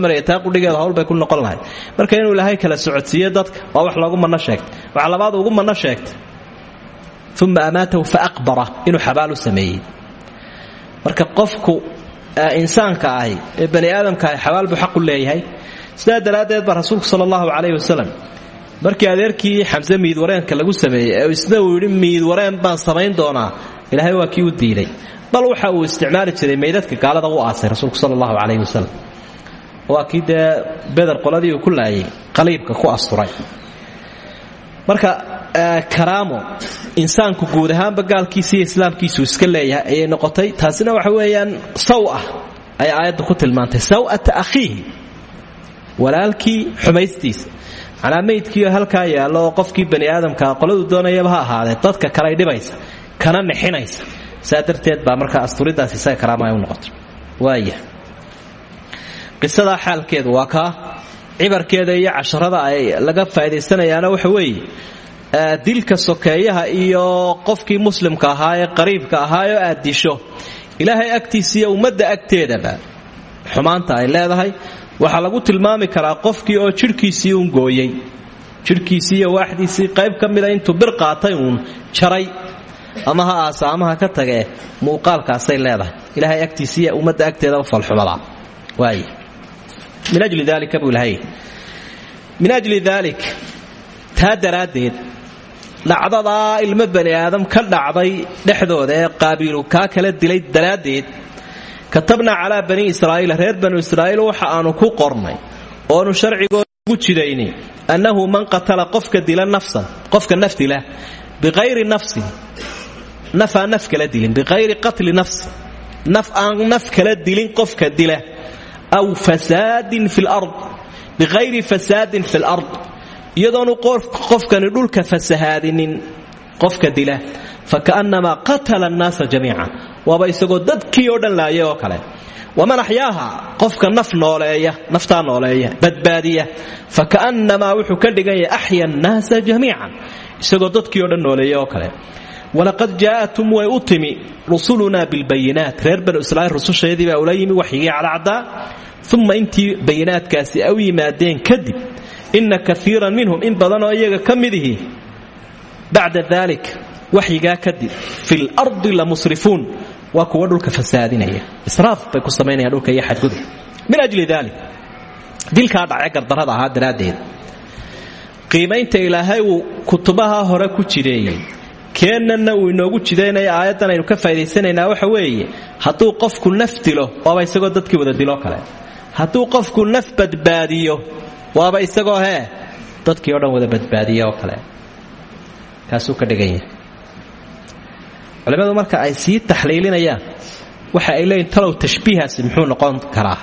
Speaker 1: Maraya taa qudhigeeda hawl bay ku noqon lahay marka inuu ilaahay kala socodsiiye dadka waa wax loogu manno sheegtay waxa labaad ugu manno sheegtay uma amaatahu faaqbara inuu xabaal u sameeyey. Marka qofku insaanka ahi ee bani aadamka ahi xabaal buu xaq u leeyahay. Sidaa daraaddeed baa rasuulku sala allahu calayhi markii adeerkii xamse miidwareenka lagu sameeyey ee isna uu yidhi miidwareen baan samayn doonaa. Ilaahay waa kii u diiday. Bal waxa uu isticmaali jiray meydadka gaalada u aasay rasuulku sala allahu calayhi waa kii dee qoladii uu ku laayay qaliibka ku asturay. Marka karaamo. Insaanku guud ahaanba gaalkiisa iyo islaamkiisu iska leeyahay ayay noqotay. Taasina waxa weeyaan saw ah. Ay aayadda ku tilmaantay. Saw'ata akhiihi. Walaalkii xumaystiisa. Macnaa meydkiio halkaa yaallo qofkii bani aadamkaa qoladu doonayaba ha ahaadee dadka kaley dhibaysa kana nixinaysa saa darteed baa markaa asturidaas isaga ay u noqotay. Waaya qisadaa waa kaa. Cibarkeeda iyo casharada ay laga faa'idaysanayaana waxa weeye dilka sokeeyaha iyo qofkii muslimka ahaa ee qariibka ahaayoo aad disho ilaahay agtiisa iyo ummadda agteedaba xumaanta ay leedahay. Waxaa lagu tilmaami karaa qofkii oo jidhkiisii uun gooyey. Jidhkiisii iyo waaxdiisii qayb ka mida intuu bir qaatay uun jaray. Ama ha aasa ama ha ka tagee muuqaalkaasay leedahay. Ilaahay agtiisa iyo ummadda agteedaba falxumadaa waay. Min ajli dalika buu min ajli daalik taa daraaddeed dhacdadaa ilmo bani aadam ka dhacday dhexdooda ee qaabiilu kaa kala dilay daraaddeed katabnaa calaa bani israa'iil reer banu israa'iil waxa aanu ku qornay oonu sharcigooda ugu jidayni annahu man qatala qofka dila nafsan qofka naf dila biqayri nafsin naf aan kala dilin biqayri qatli nafsin naf aan naf kala dilin qofka dila aw fasaadin fi lard biqayri fasaadin fi lard iyadoonu qofkani dhulka fasahaadinin qofka dila. Fakaannamaa qatala annaasa jamiica waaba isagoo dadkii oo dhan laaya oo kale. Waman axyaaha? Qofka naf nooleeya naftaa nooleeya badbaadiya. Fakaannamaa wuxuu ka dhigan yahay axya annaasa jamiican. Isagoo dadkii o dhan nooleeya oo kale. Walaqad jaa'atum way u timi rusulunaa bilbayinaat. Reer banu israa'iil rususheedii baa ula yimi waxyigii cadacdaa uma intii bayinaadkaasi ay yimaadeen kadib inna kaiiran minhum in badanoo iyaga ka midihi bacda dalik waxyigaa kadib fi lardi la musrifuun waa kuwa dhulka fasaadinaya. Israaf bay ku samaynayaan dhulka min ajli dalik dilkaa dhacee gardarrada ahaa daraaddeed. Qiimaynta ilaahay uu kutubaha hore ku jireeyey keennanna uu inoogu jidaynaya aayaddan aynu ka faa'idaysanaynaa waxa weeye hadduu qofku naf dilo isagoo dadkii wada diloo kale. Hadduu qofku naf badbaadiyo waaba isagoo hee? Dadkii o dhan wada badbaadiya oo kale. Kaasuu ka dhigan yahay marka ay sii taxliilinayaan waxa ay leeyihiin talow tashbiihaasi muxuu noqon karaa.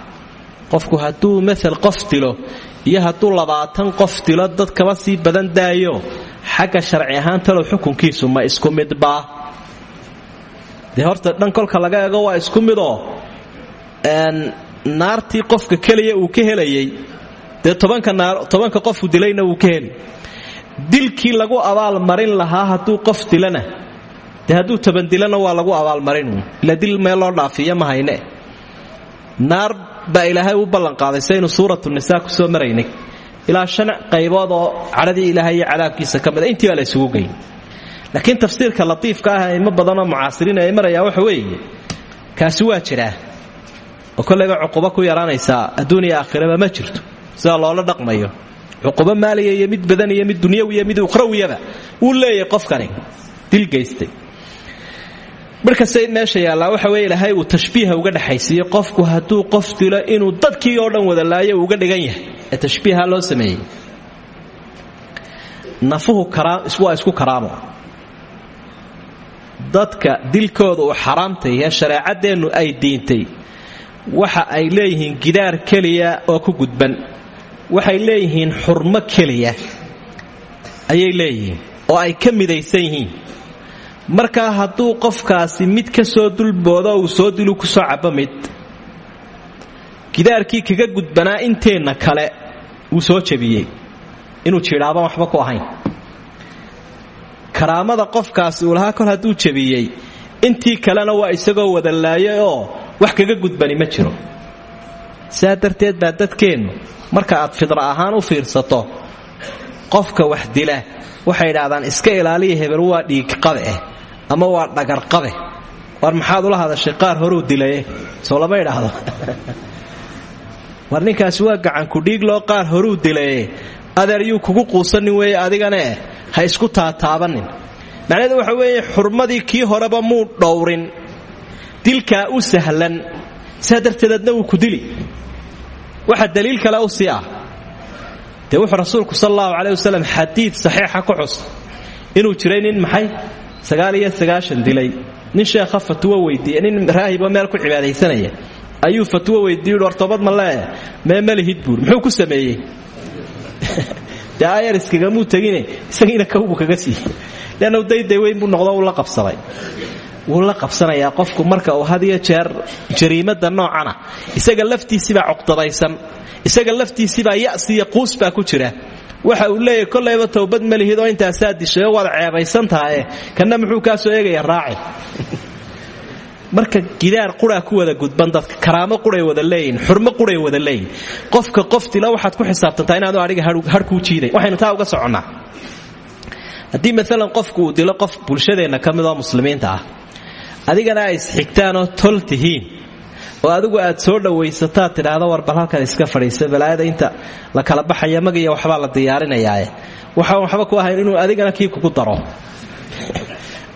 Speaker 1: Qofku hadduu maal qof dilo iyo hadduu labaatan qof dilo dad kaba sii badan daayo. Xagga sharci ahaan talow xukunkiisu ma isku midbaa dee horta dhan laga ego waa isku midoo naartii qofka keliya uu ka helayay dee tobanka qofku dilayna wuu ka dilkii lagu abaalmarin lahaa hadduu qof dilana. Dee hadduu toban dilana waa lagu abaalmarin. Ila dil meel loo dhaafiya ma hayne. Naar baa ilaahay u ballanqaaday saynu suuratu nisaa ku soo maraynay ilaa shan qaybood oo cadhadii ilaahay iyo cadaabkiisa mida intii la isugu geyn laakiin tafsiirka latiifka ah aimo badanoo mucaasiriin ay marayaa waxa weeye kaasi waa jiraa. Oo kollayba cuqubo ku yaraanaysaa adduuniya aakhiraba ma jirto sida loola dhaqmayo. Cuqubo maaliya iyo mid badan iyo mid dunyawiya mid ukhrawiyaba wuu leeyahay qofkani. Dil geystay. Markase meesha yaallaa waxa weye ilaahay uu tashbiiha uga dhexaysiiye qofku hadduu qof dilo inuu dadkii oo dhan wada laayo uga dhigan yahay. Ee tashbiiha loo sameeyey. Nafuhu waa isku karaamo. Dadka dilkooda uu xaraamtay ee ay diintay waxa ay leeyihiin gidaar keliya oo ku gudban waxay leeyihiin xurmo keliya. Ayay leeyihiin. oo ay ka midaysan yihiin. Markaa hadduu qofkaasi mid ka soo dulboodo uu soo dilu ku soo cabo mid gidaarkii kaga gudbanaa inteenna kale wuu soo jabiyey inuu jidhaaban waxba ku ahayn. Karaamada qofkaasi uu lahaa kol hadduu jabiyey intii kalena waa isagoo wada laayay oo wax kaga gudbani ma jiro sidaa darteed baa dadkeennu marka aad fidra ahaan u fiirsato qofka wax dila waxay idhaahdaan iska ilaaliya hebel waa dhiigqabe eh ama waa dhagarqabe war maxaad ula hadashay qaar horuu dilaye soo lama idhaahdo *laughs* war ninkaasi waa gacanku dhiig loo qaar horuu dilaye adeer yuu kugu quusanin weeye adigane ha isku taataabanin. Macnaheedu waxa weeye xurmadii kii horeba muu dhowrin dilkaa u sahlan saa wuu ku dili waxa daliil kale u sii ah. Dee wuxuu rasuulku sal allahu caleh wasalam xadiid saxiixa ku xus. Inuu jiray nin maxay? Sagaal iyo sagaashan dilay. Nin sheekha fatwo weydiiye nin raahiboo meel ku cibaadaysanaya. Ayuu fatwo weydiiy war toobad ma lee mee malihid muxuu ku sameeyey? *laughs* Dee ayar iskagamuu tegine? Isagiina kaga siiyey. Leannu dayday weyn buu noqdo uu la qabsaday wuu la qabsanayaa qofku marka uu had jeer jariimada noocana. Isaga laftiisibaa cuqdadaysan. Isaga laftiisibaa ya'si iyo quus ku jira. Waxa uu leeyahy kollayba towbad ma lihid oo intaasaa dishayo waad ceebaysan tahaye kanna muxuu kaa soo eegaya raaci. *laughs* Marka gidaar quraa ku wada gudban dadka karaamo quray wada leeyihiin xurmo quray wada leeyihiin. Qofka qof dila waxaad ku xisaabtantaa inaanu adhiga harkuu jiiday. Waxaynu taa uga soconnaa. Haddii maalan qofku dilo qof bulshadeenna ka midoo muslimiinta ah adigana ay isxigtaanoo tol tihiin. Oo adigu aad soo dhowaysataad tidhaahdo war bal iska fadhiisa balaayada inta la kala baxaya magiya waxbaa la diyaarinayaae waxaan waxba ku ahayn inuu adigana kii kugu daro.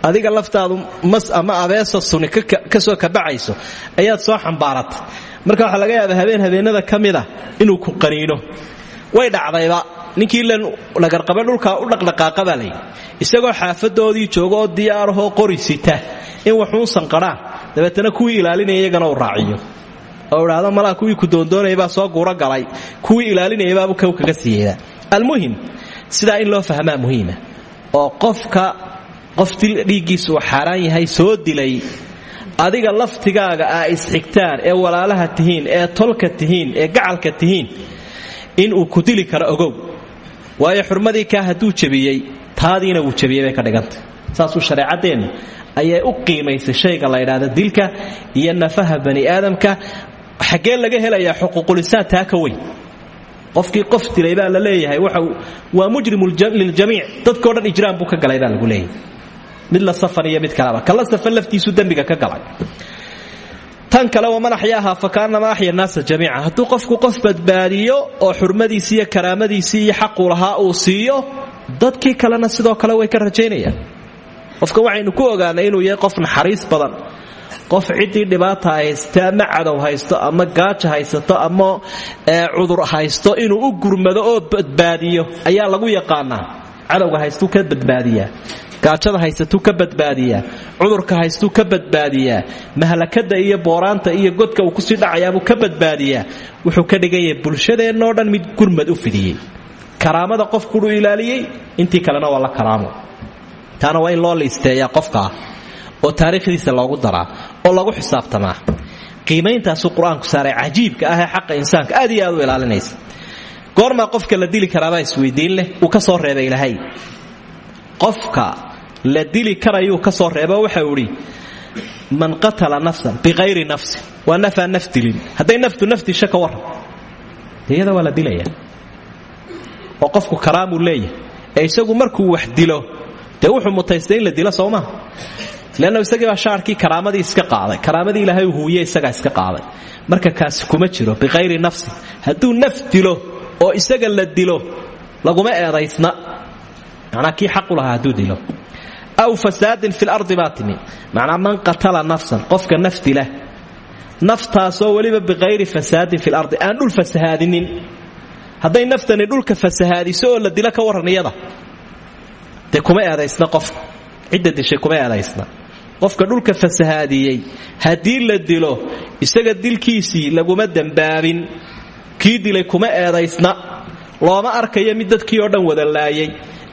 Speaker 1: Adiga laftaadu mas ama abeeso suni ka soo kabacayso ayaad soo xambaaratay marka waxaa laga yaaba habeen habeenada ka mida inuu ku qaniino way dhacdayba ninkii lagarqabe dhulkaa u dhaqdhaqaaqa baa layidhi isagoo xaafadoodii jooga oo diyaarahoo qori in waxuun sanqadhaan dabeetana kuwii ilaalinaya iyagana uu raaciyo. Oo idhaahdo malaa kuwii ku doondoonayabaa soo guuro galay. Kuwii ilaalinayabaabu kow kaga siiyeyba almuhim sidaa in loo fahmaa muhiima. Oo qofka qof dhiiggiisu uu yahay soo dilay adiga laftigaaga aa isxigtaan ee walaalaha tihiin ee tolka tihiin ee gacalka tihiin inuu ku dili karo ogow waayo xurmadii kaa hadduu jabiyey taadiina wuu jabiyey bay ka dhigantay. Saasuu shareecadeennu ayay u qiimaysay shayga la ydhaahda dilka iyo nafaha bani aadamka. Xaggee laga helayaa xuquuqulisaan taa ka weyn. Qofkii qof dilay baa la leeyahay waa mujrim liljamiic dadkao dhan ijraam buu ka galay baa lagu leeyahay. Mid la safan mid kaleba kala safan laftiisu dembiga ka galay tan kale waman axyaaha fakaanama axya naasa jamiica. Hadduu qofku qof badbaadiyo oo xurmadiisii iyo karaamadiisii iyo xaquu lahaa uu siiyo dadkii kalena sidoo kale way ka rajaynayaan. Qofka waxaynu ku ogaanay inuu yahay qof naxariis badan qof ciddii dhibaata haysta ama cadow haysto ama gaaja haysato ama cudur haysto inuu u gurmado oo badbaadiyo ayaa lagu yaqaanaa. Cadowga haystuu ka badbaadiyaa gaajada haysatuu ka badbaadiyaa. Cudurka haystuu ka badbaadiyaa. Mahlakada iyo booraanta iyo godka uu ku sii dhacayaabuu ka badbaadiyaa. Wuxuu ka dhigaya bulshadeennoo dhan mid gurmad u fidiyey. Karaamada qof kudhuu ilaaliyey intii kalena waa la karaamo. Taana waa loo liisteeyaa qofkaa oo taariikhdiisa loogu daraa oo lagu xisaabtamaa. Qiimayntaasuu qur'aanku saaray cajiibka ah ee xaqa insaanka. Aad iyo aad u ilaalinaysa. Goormaa qofka la dili karaabaa isweydiin leh uu ka soo reebay ilaahay. Qofka la dili karayuu ka soo reebo waxau idhi man qatala nafsan biqayri nafsin waa nafaan naf dilin. Naftu naf disho ka warran iyada waa la dilaya oo qofku isagu markuu wax dilo dee wuxuu mutaystay la dilo soo maha leanna isagii baa shaarkii iska qaaday karaamadii ilaahay uu huuye isagaa iska qaaday. Marka kaasi kuma jiro biqayri nafsin hadduu naf oo isaga la dilo laguma eedaysna. Manaa kii xaqu lahaa dilo aw fasaadin fi lardi baa timi macnaa man qatala nafsan qofka naf dila naftaasoo weliba biqayri fasaadin fi lardi aan dhul fasahaadinin hadday naftani dhulka fasahaadiso la dilo ka warran iyada kuma eedaysna qofka cidda dishay kuma eedaysna qofka dhulka fasahaadiyey haddii la dilo isaga dilkiisii laguma dembaabin kii dilay kuma eedaysna looma arkayo mid dadkii oo dhan wada laayay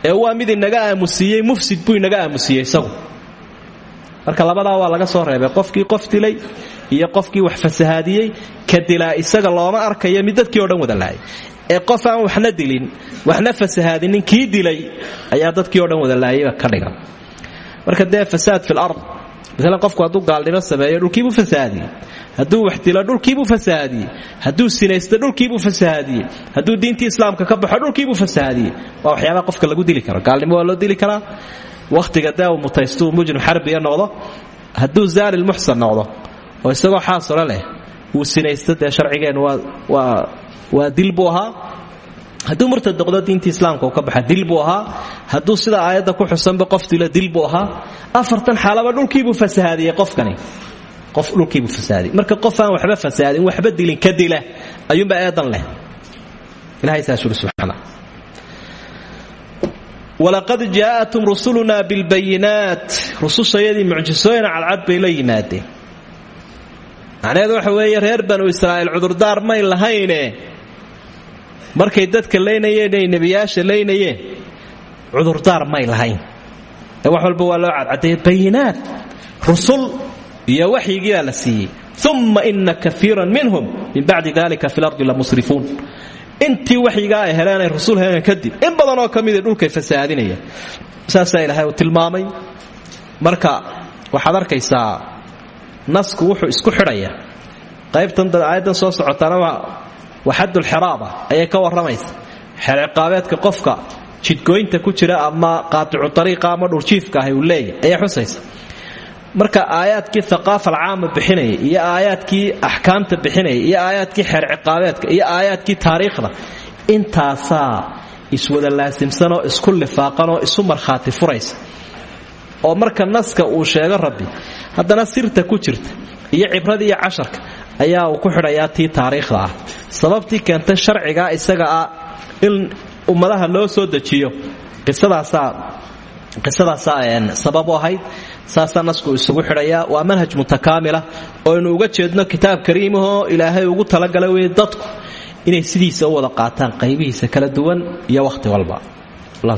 Speaker 1: ee waa mid inaga aamusiiyey mufsid buu inaga aamusiyey isagu. Marka labadaa waa laga soo reebay qofkii qof dilay iyo qofkii wax fasahaadiyey ka dilaa isaga looma arkayo mid dadkii o dhan wada laayay ee qof aan waxna dilin waxna fasahaadinin kii dilay ayaa dadkii o dhan wada laayayba ka dhigan. Marka dee fasaad fil ard maalan qofku hadduu gaalnimo sameeyo dhulkiibuu fasahaadiyey hadduu waxdilo dhulkiibuu fasahaadiyey hadduu sinaysto dhulkiibuu fasahaadiyey hadduu diintii islaamka ka baxo dhulkiibuu fasahaadiyey waa waxyaabaa qofka lagu dili karo. Gaalnimo waa loo dili karaa? Wakhtiga dee uu mutaysto uu mujrim xarbiya noqdo. Hadduu zaanil muxsan noqdo oo isagoo xaasolo leh wuu sinaysto dee sharcigeennu waa dil buu ahaa hadduu murtad noqdo diintii islaamka ka baxa dil buu ahaa. Hadduu sida aayadda ku xusanba qof dilo dil buu ahaa. Afartan xaalaba dhulkiibuu fasahaadiyey qofkani. Qof dhulkiibuu fasahaadiyey marka qof aan waxba fasahaadin waxba dilin ka dila ayuunba eedan leh. Ilahay saas uri walaqad jaa'atum rusulunaa bilbayinaat. Rusushayadii mucjisooyina cadcad bay la yimaadeen. Waxa weeye reer banu israa'iil cudurdaar may lahayne markay dadka laynayeen ay nebiyaasha laynayeen cudurdaar may lahayn. Ee wax walba waa loo cadcadeeye bayinaat rusul iyo waxyigiibaa la siiyey. Uma ina kaiiran minhum min bacdi dalika fi lardi lamusrifuun intii waxyigaa ay heleen ay rusul heleen kadib in badanoo ka mida dhulkay fasahaadinayaan saasaa ilaahay uu tilmaamay. Marka waxaad arkaysaa nasku wuxuu isku xidhaya qaybtan aayaddan soo socotaana waa xaddulxiraaba ayay ka warramaysa xeerciqaabeedka qofka jidgooynta ku jira ama qaaticu ariiqa ama dhuljiifka ahi uu leeyahy ayay xusaysa marka aayaadkii haqaafa alcaama bixinaya iyo aayaadkii axkaamta bixinaya iyo aayaadkii xeer ciqaabeedka iyo aayaadkii taariikhda intaasaa iswada laasimsanoo isku lifaaqanoo isu markhaati furaysa. Oo marka naska uu sheego rabbi haddana sirta ku jirta iyo cibrada iyo ayaa uu ku xidhayaa tii taariikhda ah. Sababtii keentay sharcigaa isaga ah in ummadaha loo soo dejiyo. Qisadaasaa qisadaasaa sabab u ahayd saasaa nasku isugu xidhayaa waa manhaj mutakaamila oo aynu uga jeedno kitaab kariimahoo ilaahay ugu talagalay wey dadku inay sidiisa u wada qaataan qaybihiisa kala duwan iyo wakhti walba